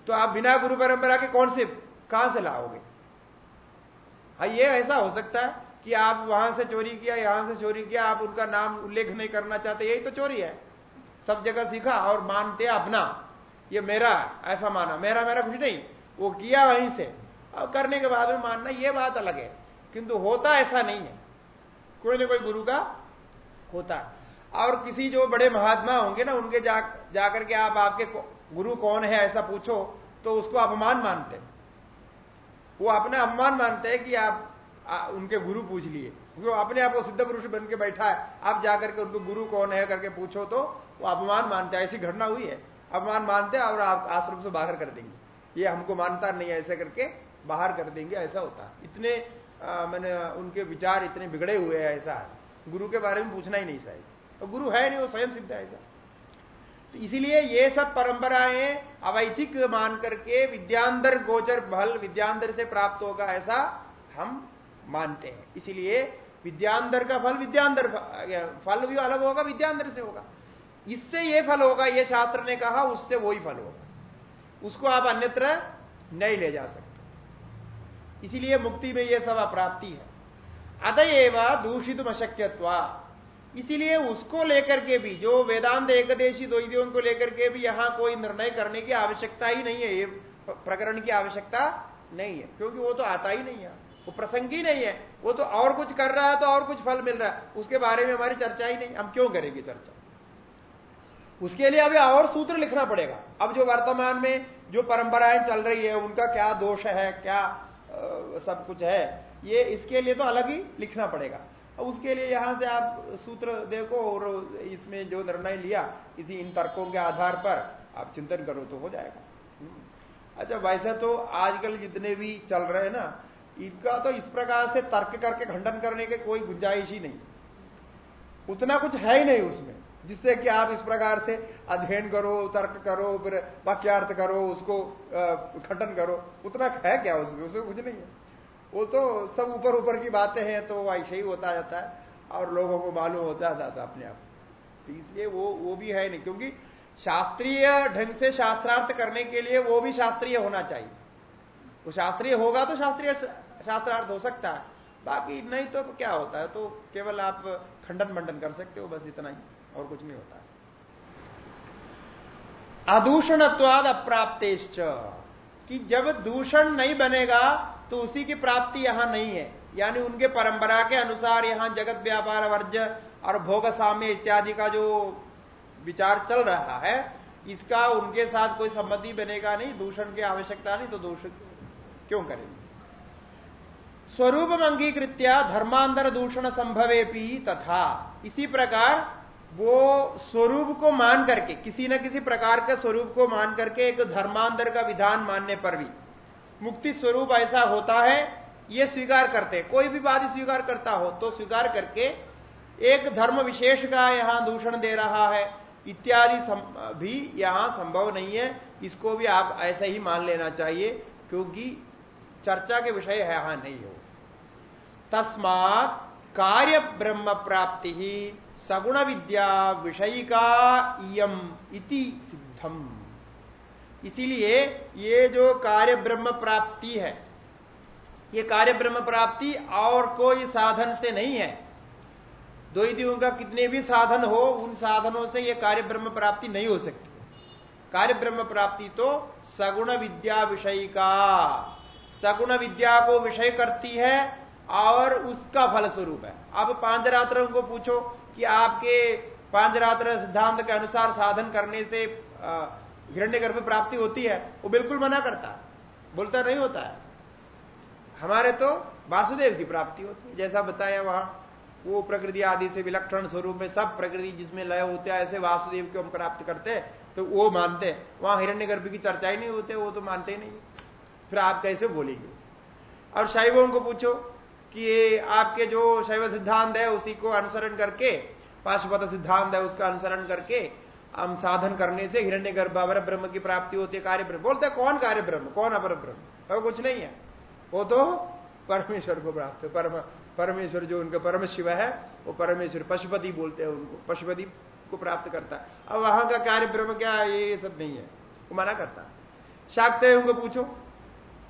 तो आप बिना गुरु परंपरा के कौन से, कहाँ से लाओगे? हाँ ये ऐसा हो सकता है कि आप वहाँ से चोरी किया, यहाँ से चोरी किया, आप उनका नाम उल्लेख नहीं करना चाहते, यही तो चोरी है। सब जगह सीखा और मानते अपना, ये मेरा, ऐसा माना। मेरा मेरा कुछ नहीं, वो किया वहीं से। और करने के बाद में मानना ये बात अलग है, किंतु होता ऐसा नहीं है। कोई ना कोई गुरु का होता है। और किसी जो बड़े महात्मा होंगे ना उनके जा जाकर के आप आपके गुरु कौन है ऐसा पूछो तो उसको अपमान मानते वो अपना अपमान मानते हैं कि आप आ, उनके गुरु पूछ लिए। क्योंकि अपने आप को सिद्ध पुरुष बन के बैठा है। आप जाकर के उनको गुरु कौन है करके पूछो तो वो अपमान मानते हैं। ऐसी घटना हुई है। अपमान मानते हैं और आप आश्रम से बाहर कर देंगे। ये हमको मानता नहीं है ऐसे करके बाहर कर देंगे ऐसा होता है। इतने मैंने उनके विचार इतने बिगड़े हुए हैं ऐसा गुरु के बारे में पूछना ही नहीं चाहिए। तो गुरु है नहीं, वो स्वयं सिद्ध है ऐसा। तो इसीलिए ये सब परंपराएँ अवैधिक मान करके विद्यांतर गोचर फल विद्यांतर से प्राप्त होगा ऐसा हम मानते हैं। इसीलिए विद्यांतर का फल विद्यांतर फल भी अलग होगा विद्यांतर से होगा। इससे ये फल होगा, ये शास्त्र ने कहा, उससे वही फल होगा। उसको आप अन्यत्र नहीं ले जा सकते। इसीलिए मुक्ति में यह सब अप्राप्ति है। अतएव दूषित अशक्यत्वा इसीलिए उसको लेकर के भी, जो वेदांत एकदेशी द्वैदियों को लेकर के भी यहाँ कोई निर्णय करने की आवश्यकता ही नहीं है, ये प्रकरण की आवश्यकता नहीं है, क्योंकि वो तो आता ही नहीं है, वो प्रसंग ही नहीं है, वो तो और कुछ कर रहा है तो और कुछ फल मिल रहा है, उसके बारे में हमारी चर्चा ही नहीं, हम क्यों करेंगे चर्चा? उसके लिए अभी और सूत्र लिखना पड़ेगा, अब जो वर्तमान में जो परंपराएँ चल रही है, उनका क्या दोष है, क्या सब कुछ है, ये इसके लिए तो अलग ही लिखना पड़ेगा। उसके लिए यहाँ से आप सूत्र देखो और इसमें जो निर्णय लिया, इसी इन तर्कों के आधार पर आप चिंतन करो तो हो जाएगा। हम्म। अच्छा वैसे तो आजकल जितने भी चल रहे हैं ना, इनका तो इस प्रकार से तर्क करके खंडन करने के कोई गुंजाइश ही नहीं। उतना कुछ है ही नहीं उसमें, जिससे कि आप इस प्रकार से अध्ययन करो, तर्क करो, फिर वाक्यार्थ करो, उसको खंडन करो। उतना है क्या उसमें? उसमें कुछ नहीं है। वो तो सब ऊपर ऊपर की बातें हैं तो ऐसे ही होता जाता है। और लोगों को मालूम होता जाता अपने आप तो इसलिए वो वो भी है नहीं, क्योंकि शास्त्रीय ढंग से शास्त्रार्थ करने के लिए वो भी शास्त्रीय होना चाहिए। वो शास्त्रीय होगा तो शास्त्रीय शास्त्रार्थ हो सकता है। बाकी नहीं तो क्या होता है तो केवल आप खंडन मंडन कर सकते हो, बस इतना ही, और कुछ नहीं होता। अदूषणत्वाद अप्राप्तेश्च, कि जब दूषण नहीं बनेगा तो उसी की प्राप्ति यहाँ नहीं है। यानी उनके परंपरा के अनुसार यहाँ जगत व्यापार, वर्ज और भोग साम्य इत्यादि का जो विचार चल रहा है, इसका उनके साथ कोई संबंधी बनेगा नहीं, दूषण की आवश्यकता नहीं तो दूषण क्यों करेंगे स्वरूप अंगीकृत्या धर्मांतर दूषण संभवे भी तथा। इसी प्रकार वो स्वरूप को मान करके, किसी न किसी प्रकार के स्वरूप को मान करके एक धर्मांतर का विधान मानने पर भी मुक्ति स्वरूप ऐसा होता है, ये स्वीकार करते कोई भी बात स्वीकार करता हो तो स्वीकार करके एक धर्म विशेष का यहाँ दूषण दे रहा है। इत्यादि भी यहाँ संभव नहीं है। इसको भी आप ऐसे ही मान लेना चाहिए, क्योंकि चर्चा के विषय है यहाँ नहीं हो। तस्मात कार्य ब्रह्म प्राप्ति ही सगुण विद्या विषयिका इयम इति सिद्धम। इसीलिए ये जो कार्य ब्रह्म प्राप्ति है, ये कार्य ब्रह्म प्राप्ति और कोई साधन से नहीं है। द्वैतियों का कितने भी साधन हो, उन साधनों से ये कार्य ब्रह्म प्राप्ति नहीं हो सकती। कार्य ब्रह्म प्राप्ति तो सगुण विद्या विषय का, सगुण विद्या को विषय करती है और उसका फल स्वरूप है। अब पाँच रात्रों को पूछो कि आपके पाँच रात्र सिद्धांत के अनुसार साधन करने से हिरण्य गर्भ प्राप्ति होती है, वो बिल्कुल मना करता बोलता नहीं होता है। हमारे तो वासुदेव की प्राप्ति होती है, जैसा बताया वहाँ, वो प्रकृति आदि से विलक्षण स्वरूप में, सब प्रकृति जिसमें लय होते हैं, ऐसे वासुदेव को हम प्राप्त करते हैं? तो वो मानते हैं। वहाँ हिरण्य गर्भ की चर्चा ही नहीं होते, वो तो मानते ही नहीं फिर आप कैसे बोलेंगे? और शैवों को पूछो कि आपके जो शैव सिद्धांत है, उसी को अनुसरण करके पाशुपत सिद्धांत है, उसका अनुसरण करके हम साधन करने से हिरण्य गर्भ, अवर ब्रह्म की प्राप्ति होती है, कार्य ब्रह्म। बोलते कौन कार्य ब्रह्म? कौन अवर ब्रह्म? वो कुछ नहीं है। वो तो परमेश्वर को प्राप्त है। परम, परमेश्वर जो उनका परम शिव है, वो परमेश्वर पशुपति बोलते हैं उनको। पशुपति को प्राप्त करता है। अब वहाँ का कार्य ब्रह्म क्या ये सब नहीं है। वो मना करता शाक्ते उनको पूछो।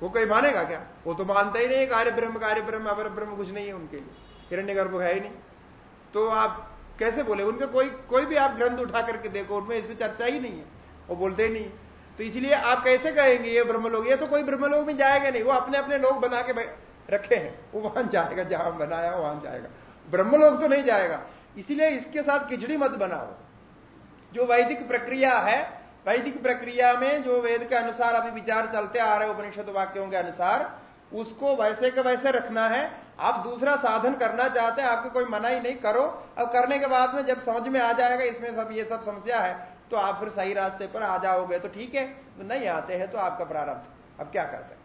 वो कोई मानेगा क्या? वो तो मानता ही नहीं कार्य ब्रह्म कार्य ब्रह्म, अवर ब्रह्म कुछ नहीं है उनके लिए। हिरण्य गर्भ है ही नहीं। तो आप कैसे बोले? उनके कोई कोई भी आप ग्रंथ उठा करके देखो, उनमें इसमें चर्चा ही नहीं है। वो बोलते ही नहीं तो इसलिए आप कैसे कहेंगे, ये ब्रह्मलोक ये तो कोई ब्रह्मलोक में जाएगा नहीं। वो अपने अपने लोग बना के रखे हैं। वो वहाँ जाएगा, जहाँ बनाया वहाँ जाएगा। ब्रह्मलोक तो नहीं जाएगा। इसीलिए इसके साथ खिचड़ी मत बनाओ। जो वैदिक प्रक्रिया है, वैदिक प्रक्रिया में जो वेद के अनुसार अभी विचार चलते आ रहे उपनिषद वाक्यों के अनुसार, उसको वैसे का वैसे रखना है। आप दूसरा साधन करना चाहते हैं, आपको कोई मना ही नहीं, करो। अब करने के बाद में जब समझ में आ जाएगा, इसमें सब, ये सब समस्या है तो आप फिर सही रास्ते पर आ जाओगे। तो ठीक है तो नहीं आते हैं तो आपका प्रारंभ अब क्या कर सकते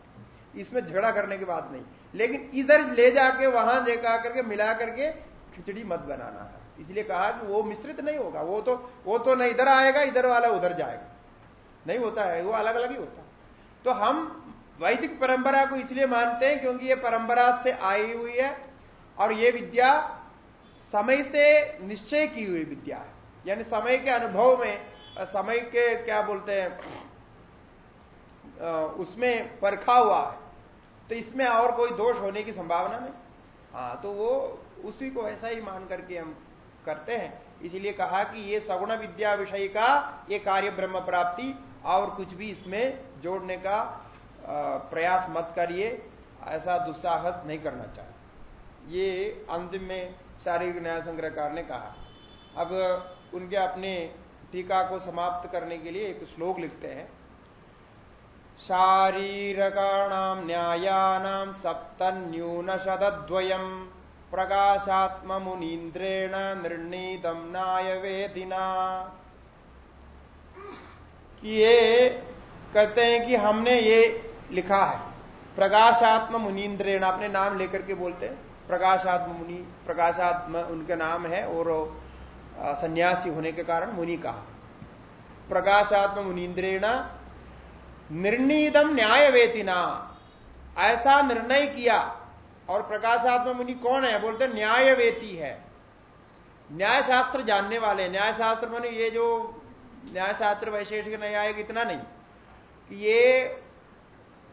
इसमें झगड़ा करने की बात नहीं। लेकिन इधर ले जाके, वहाँ देखा करके, मिला करके खिचड़ी मत बनाना। है इसलिए कहा कि वो मिश्रित नहीं होगा। वो तो वो तो नहीं इधर आएगा, इधर वाला उधर जाएगा। नहीं होता है, वो अलग अलग ही होता है। तो हम वैदिक परंपरा को इसलिए मानते हैं क्योंकि ये परंपरा से आई हुई है और ये विद्या समय से निश्चय की हुई विद्या है। यानी समय के अनुभव में, समय के क्या बोलते हैं उसमें परखा हुआ है। तो इसमें और कोई दोष होने की संभावना नहीं। हाँ तो वो उसी को ऐसा ही मान करके हम करते हैं। इसीलिए कहा कि ये सगुण विद्या विषय का ये कार्य ब्रह्म प्राप्ति और कुछ भी इसमें जोड़ने का प्रयास मत करिए, ऐसा दुस्साहस नहीं करना चाहिए। ये अंतिम में शारीरिक न्याय संग्रहकार ने कहा। अब उनके अपने टीका को समाप्त करने के लिए एक श्लोक लिखते हैं। शारीरकाणाम न्यायानाम सप्तन्यून शतद्वयम प्रकाशात्म मुनीन्द्रेण निर्णीतम नाय वेदिना ये कहते हैं कि हमने ये लिखा है। प्रकाशात्म मुनीन्द्रेण, अपने नाम लेकर के बोलते हैं। प्रकाशात्म मुनि, प्रकाशात्म उनका नाम है और सन्यासी होने के कारण मुनि कहा। प्रकाशात्म मुनीन्द्रेण निर्णीतम न्याय वेतिना ऐसा निर्णय किया। और प्रकाशात्म मुनि कौन है? बोलते न्याय वेती है। न्याय शास्त्र जानने वाले न्याय शास्त्र मन ये जो न्याय शास्त्र वैशेषिक न्याय इतना नहीं। कि ये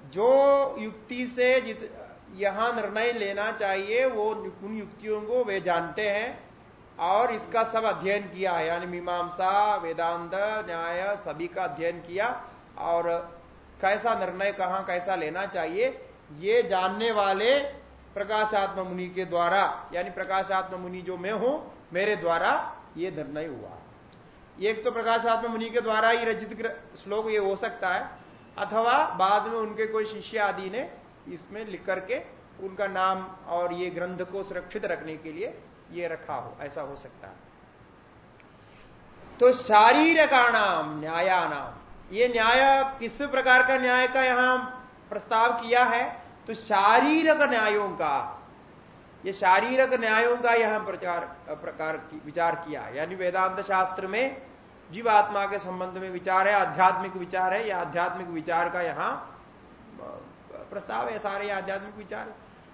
जो युक्ति से जित, यहाँ निर्णय लेना चाहिए, वो उन युक्तियों को वे जानते हैं और इसका सब अध्ययन किया है। यानी मीमांसा, वेदांत, न्याय, सभी का अध्ययन किया और कैसा निर्णय कहाँ कैसा लेना चाहिए, ये जानने वाले प्रकाशात्म मुनि के द्वारा, यानी प्रकाशात्म मुनि जो मैं हूँ, मेरे द्वारा ये निर्णय हुआ। एक तो प्रकाशात्म मुनि के द्वारा ही रचित श्लोक ये हो सकता है। अथवा बाद में उनके कोई शिष्य आदि ने इसमें लिख करके उनका नाम और ये ग्रंथ को सुरक्षित रखने के लिए ये रखा हो, ऐसा हो सकता है। तो शारीर का नाम न्याया नाम ये न्याय, किस प्रकार का न्याय का यहाँ प्रस्ताव किया है? तो शारीरक न्यायों का, ये शारीरक न्यायों का यहाँ प्रचार, प्रकार विचार किया यानी वेदांत शास्त्र में जीवात्मा के संबंध में विचार है, आध्यात्मिक विचार है, या आध्यात्मिक विचार का यहाँ प्रस्ताव है, सारे आध्यात्मिक विचार।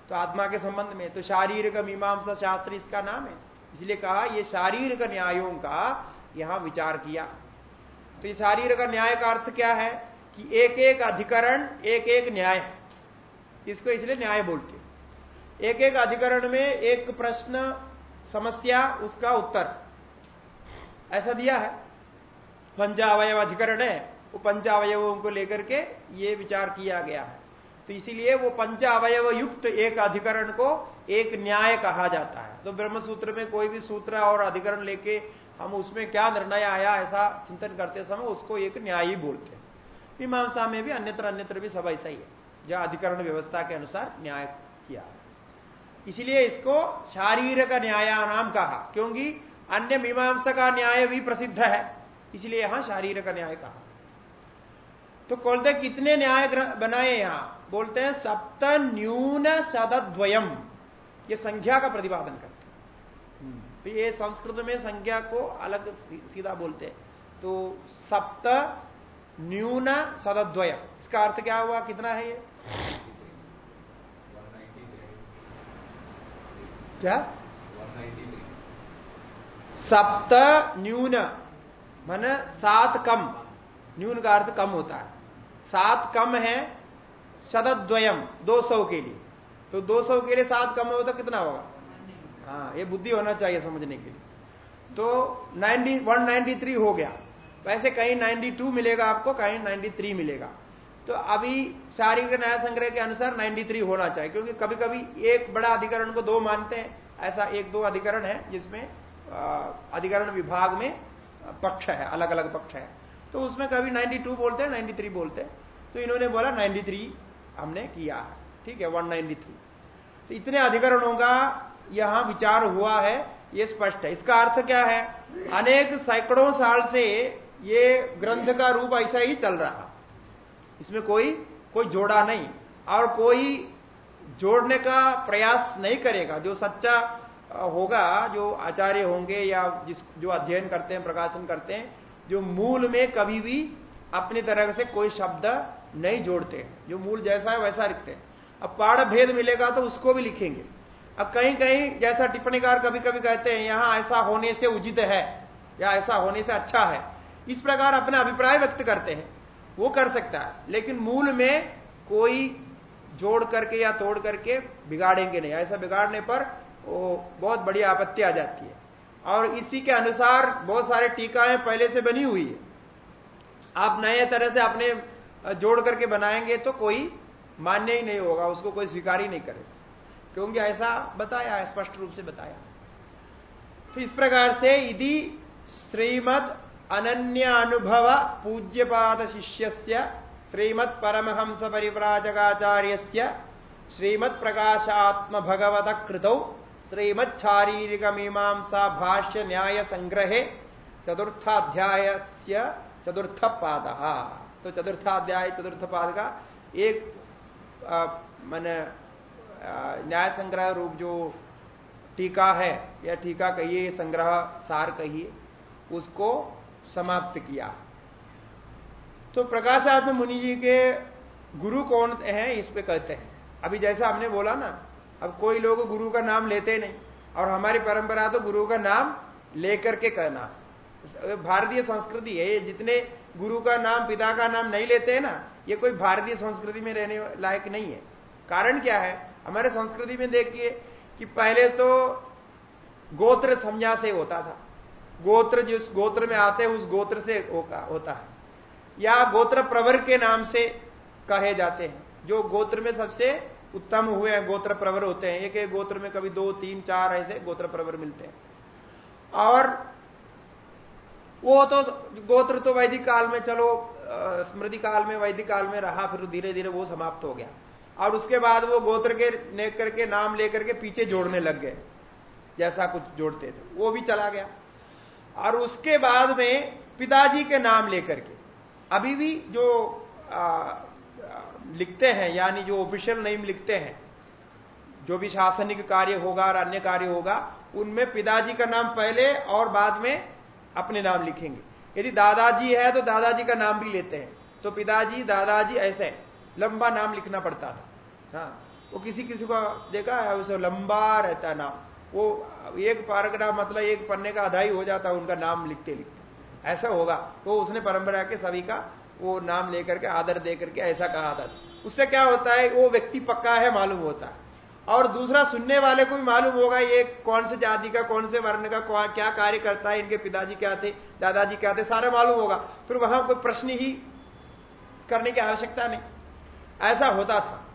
तो आत्मा के संबंध में तो शारीरिक मीमांसा शास्त्र इसका नाम है। इसलिए कहा यह शारीरिक न्यायों का यहाँ विचार किया। तो ये शारीरिक न्याय का अर्थ क्या है? कि एक एक अधिकरण एक एक न्याय। है इसको इसलिए न्याय बोलते एक एक अधिकरण में एक प्रश्न, समस्या, उसका उत्तर। ऐसा दिया है। पंचावयव अधिकरण है वो पंचावयवों को लेकर के ये विचार किया गया है। तो इसीलिए वो पंचावयव युक्त एक अधिकरण को एक न्याय कहा जाता है। तो ब्रह्म सूत्र में कोई भी सूत्र और अधिकरण लेके हम उसमें क्या निर्णय आया, ऐसा चिंतन करते समय उसको एक न्याय ही बोलते हैं। मीमांसा में भी अन्यत्र अन्यत्र भी सब ऐसा ही है, जो अधिकरण व्यवस्था के अनुसार न्याय किया इसलिए इसको शारीरिक न्याया नाम कहा, क्योंकि अन्य मीमांसा का न्याय भी प्रसिद्ध है। इसलिए यहाँ शारीरिक न्याय कहा। तो बोलते कितने न्याय बनाए यहाँ? बोलते हैं सप्त न्यून सदद्वयम। ये संख्या का प्रतिपादन करते हैं। तो ये संस्कृत में संख्या को अलग सीधा बोलते हैं। तो सप्त न्यून सदद्वय इसका अर्थ क्या हुआ? कितना है ये? क्या? सप्त न्यून। मन सात कम, न्यून का अर्थ कम होता है। सात कम है शतद्वयम, दो सौ के लिए। तो दो सौ के लिए सात कम होता तो कितना होगा? हाँ ये बुद्धि होना चाहिए समझने के लिए। तो 90 193 हो गया। वैसे कहीं 92 मिलेगा आपको, कहीं 93 मिलेगा। तो अभी शारीरिक न्याय संग्रह के अनुसार 93 होना चाहिए, क्योंकि कभी कभी एक बड़ा अधिकरण को दो मानते हैं। ऐसा एक दो अधिकरण है जिसमें अधिकरण विभाग में पक्ष है अलग अलग पक्ष है। तो उसमें कभी 92 बोलते हैं 93 बोलते हैं। तो इन्होंने बोला 93 हमने किया है, ठीक है 193 तो इतने अधिकरणों का यहाँ विचार हुआ है, ये स्पष्ट है। इसका अर्थ क्या है? अनेक सैकड़ों साल से ये ग्रंथ का रूप ऐसा ही चल रहा। इसमें कोई कोई जोड़ा नहीं। और कोई जोड़ने का प्रयास नहीं करेगा, जो सच्चा होगा, जो आचार्य होंगे या जिस, जो अध्ययन करते हैं, प्रकाशन करते हैं, जो मूल में कभी भी अपनी तरह से कोई शब्द नहीं जोड़ते, जो मूल जैसा है वैसा लिखते हैं। अब पाड़ भेद मिलेगा तो उसको भी लिखेंगे। अब कहीं कहीं जैसा टिप्पणीकार कभी कभी कहते हैं, यहाँ ऐसा होने से उचित है, या ऐसा होने से अच्छा है, इस प्रकार अपना अभिप्राय व्यक्त करते हैं। वो कर सकता है, लेकिन मूल में कोई जोड़ करके या तोड़ करके बिगाड़ेंगे नहीं। ऐसा बिगाड़ने पर वो बहुत बड़ी आपत्ति आ जाती है। और इसी के अनुसार बहुत सारे टीकाएँ पहले से बनी हुई है। आप नए तरह से अपने जोड़ करके बनाएँगे तो कोई मान्य ही नहीं होगा, उसको कोई स्वीकार ही नहीं करेगा। क्योंकि ऐसा बताया, स्पष्ट रूप से बताया। तो इस प्रकार से यदि श्रीमद अनन्य अनुभव पूज्यपाद शिष्य श्रीमद परमहंस परिव्राजकाचार्य श्रीमद प्रकाशात्म भगवत कृतौ श्रीमद शारीरिक मीमांसा भाष्य न्याय संग्रहे चतुर्थाध्याय से चतुर्थ पाद तो चतुर्थाध्याय चतुर्थ पाद का एक मैंने न्याय संग्रह रूप जो टीका है, या टीका कहिए, संग्रह सार कहिए, उसको समाप्त किया। तो प्रकाशात्म मुनि जी के गुरु कौन है, इस पे कहते हैं। अभी जैसा हमने बोला ना अब कोई लोग गुरु का नाम लेते नहीं। और हमारी परंपरा तो गुरु का नाम लेकर के कहना भारतीय संस्कृति है, ये जितने गुरु का नाम, पिता का नाम नहीं लेते हैं ना, ये कोई भारतीय संस्कृति में रहने लायक नहीं है। कारण क्या है? हमारे संस्कृति में देखिए कि पहले तो गोत्र समझा से होता था। गोत्र जिस गोत्र में आते हैं, उस गोत्र से होता है। या गोत्र प्रवर के नाम से कहे जाते हैं, जो गोत्र में सबसे उत्तम हुए हैं, गोत्र प्रवर होते हैं। एक एक गोत्र में कभी दो, तीन, चार ऐसे गोत्र प्रवर मिलते हैं। और वो तो गोत्र तो वैदिक काल में, चलो स्मृति काल में, वैदिक काल में रहा, फिर धीरे धीरे वो समाप्त हो गया। और उसके बाद वो गोत्र के लेकर के नाम लेकर के पीछे जोड़ने लग गए, जैसा कुछ जोड़ते थे। वो भी चला गया। और उसके बाद में पिताजी के नाम लेकर के, अभी भी जो लिखते हैं, यानी जो ऑफिशियल नेम लिखते हैं, जो भी शासनिक कार्य होगा और अन्य कार्य होगा, उनमें पिताजी का नाम पहले और बाद में अपने नाम लिखेंगे। यदि दादाजी है तो दादाजी का नाम भी लेते हैं। तो पिताजी, दादाजी ऐसे, लंबा नाम लिखना पड़ता था। हाँ वो किसी किसी को देखा है, उसे लंबा रहता है नाम। वो एक पैराग्राफ मतलब एक पन्ने का अधाई हो जाता है उनका नाम लिखते लिखते ऐसा होगा। तो उसने परंपरा के सभी का वो नाम लेकर के, आदर दे करके ऐसा कहा था। उससे क्या होता है, वो व्यक्ति पक्का है, मालूम होता है। और दूसरा, सुनने वाले को भी मालूम होगा, ये कौन से जाति का, कौन से वर्ण का क्या कार्य करता है, इनके पिताजी क्या थे, दादाजी क्या थे, सारा मालूम होगा। फिर वहाँ कोई प्रश्न ही करने की आवश्यकता नहीं। ऐसा होता था।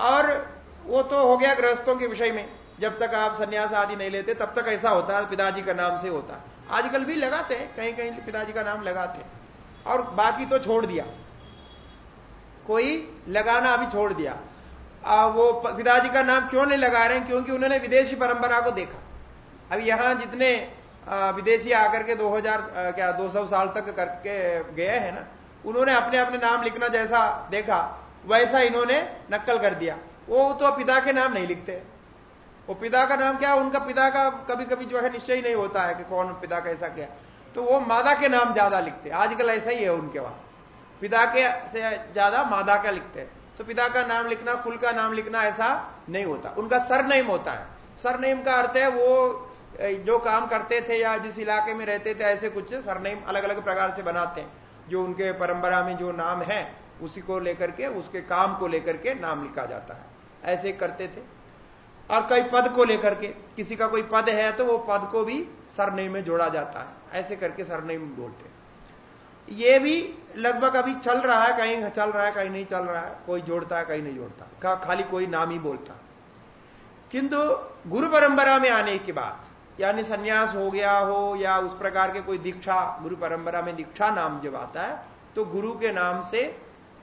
और वो तो हो गया गृहस्थों के विषय में। जब तक आप संन्यास आदि नहीं लेते, तब तक ऐसा होता है, पिताजी का नाम से होता है। आजकल भी लगाते हैं कहीं कहीं पिताजी का नाम लगाते हैं। और बाकी तो छोड़ दिया। कोई लगाना अभी छोड़ दिया। आ, वो पिताजी का नाम क्यों नहीं लगा रहे हैं? क्योंकि उन्होंने विदेशी परंपरा को देखा। अब यहाँ जितने विदेशी आकर के 2000 आ, क्या 200 साल तक करके गए हैं ना उन्होंने अपने अपने नाम लिखना जैसा देखा वैसा इन्होंने नक्कल कर दिया। वो तो पिता के नाम नहीं लिखते। वो पिता का नाम क्या उनका पिता का कभी कभी जो है निश्चय नहीं होता है कि कौन पिता कैसा क्या तो वो मादा के नाम ज़्यादा लिखते हैं। आजकल ऐसा ही है उनके वहाँ। पिता के से ज़्यादा मादा का लिखते हैं। तो पिता का नाम लिखना, कुल का नाम लिखना ऐसा नहीं होता। उनका सरनेम होता है। सरनेम का अर्थ है वो जो काम करते थे या जिस इलाके में रहते थे, ऐसे कुछ सरनेम अलग अलग प्रकार से बनाते हैं। जो उनके परंपरा में जो नाम है, उसी को लेकर के, उसके काम को लेकर के नाम लिखा जाता है। ऐसे करते थे। और कई पद को लेकर के, किसी का कोई पद है तो वो पद को भी सरनेम में जोड़ा जाता है। ऐसे करके सरनेम बोलते ये भी लगभग अभी चल रहा है, कहीं चल रहा है, कहीं नहीं चल रहा है, कोई जोड़ता है, कहीं नहीं जोड़ता, का खाली कोई नाम ही बोलता। किंतु गुरु परंपरा में आने के बाद, यानी सन्यास हो गया हो या उस प्रकार के कोई दीक्षा, गुरु परंपरा में दीक्षा नाम जब आता है तो गुरु के नाम से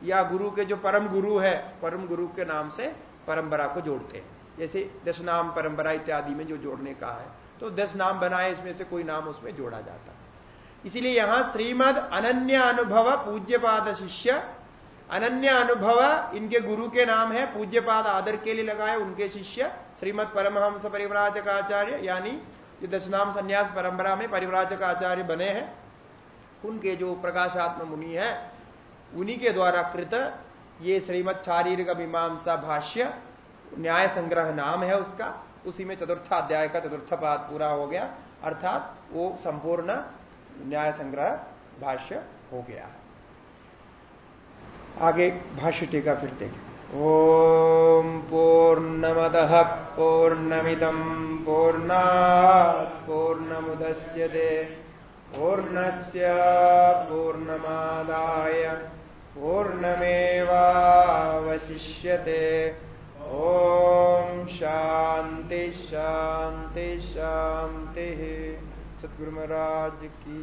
या गुरु के जो परम गुरु है, परम गुरु के नाम से परंपरा को जोड़ते हैं। जैसे दशनाम परंपरा इत्यादि में जो जोड़ने का है। तो दस नाम बनाए, इसमें से कोई नाम उसमें जोड़ा जाता है। इसीलिए यहाँ श्रीमद अनन्य अनुभव पूज्यपाद शिष्य, अनन्य अनुभव इनके गुरु के नाम है, पूज्यपाद आदर के लिए लगाए उनके शिष्य, श्रीमद परमहंस परिवराजक आचार्य, यानी जो दशनाम संन्यास परंपरा में परिवराजक आचार्य बने हैं। उनके जो प्रकाशात्म मुनि है, उन्हीं के द्वारा कृत ये श्रीमद शारीरिक मीमांसा भाष्य, न्याय संग्रह नाम है उसका। उसी में चतुर्थ अध्याय का चतुर्थ पाद पूरा हो गया, अर्थात वो संपूर्ण न्याय संग्रह भाष्य हो गया आगे भाष्य टीका फिर देखें। ओम पूर्णमद पूर्णमिदम पूर्णा पूर्णमुदश्यते पूर्णस्य पूर्णमादाय, पूर्णमेवावशिष्यते। ओम शांति शांति शांति सदगुरु महाराज की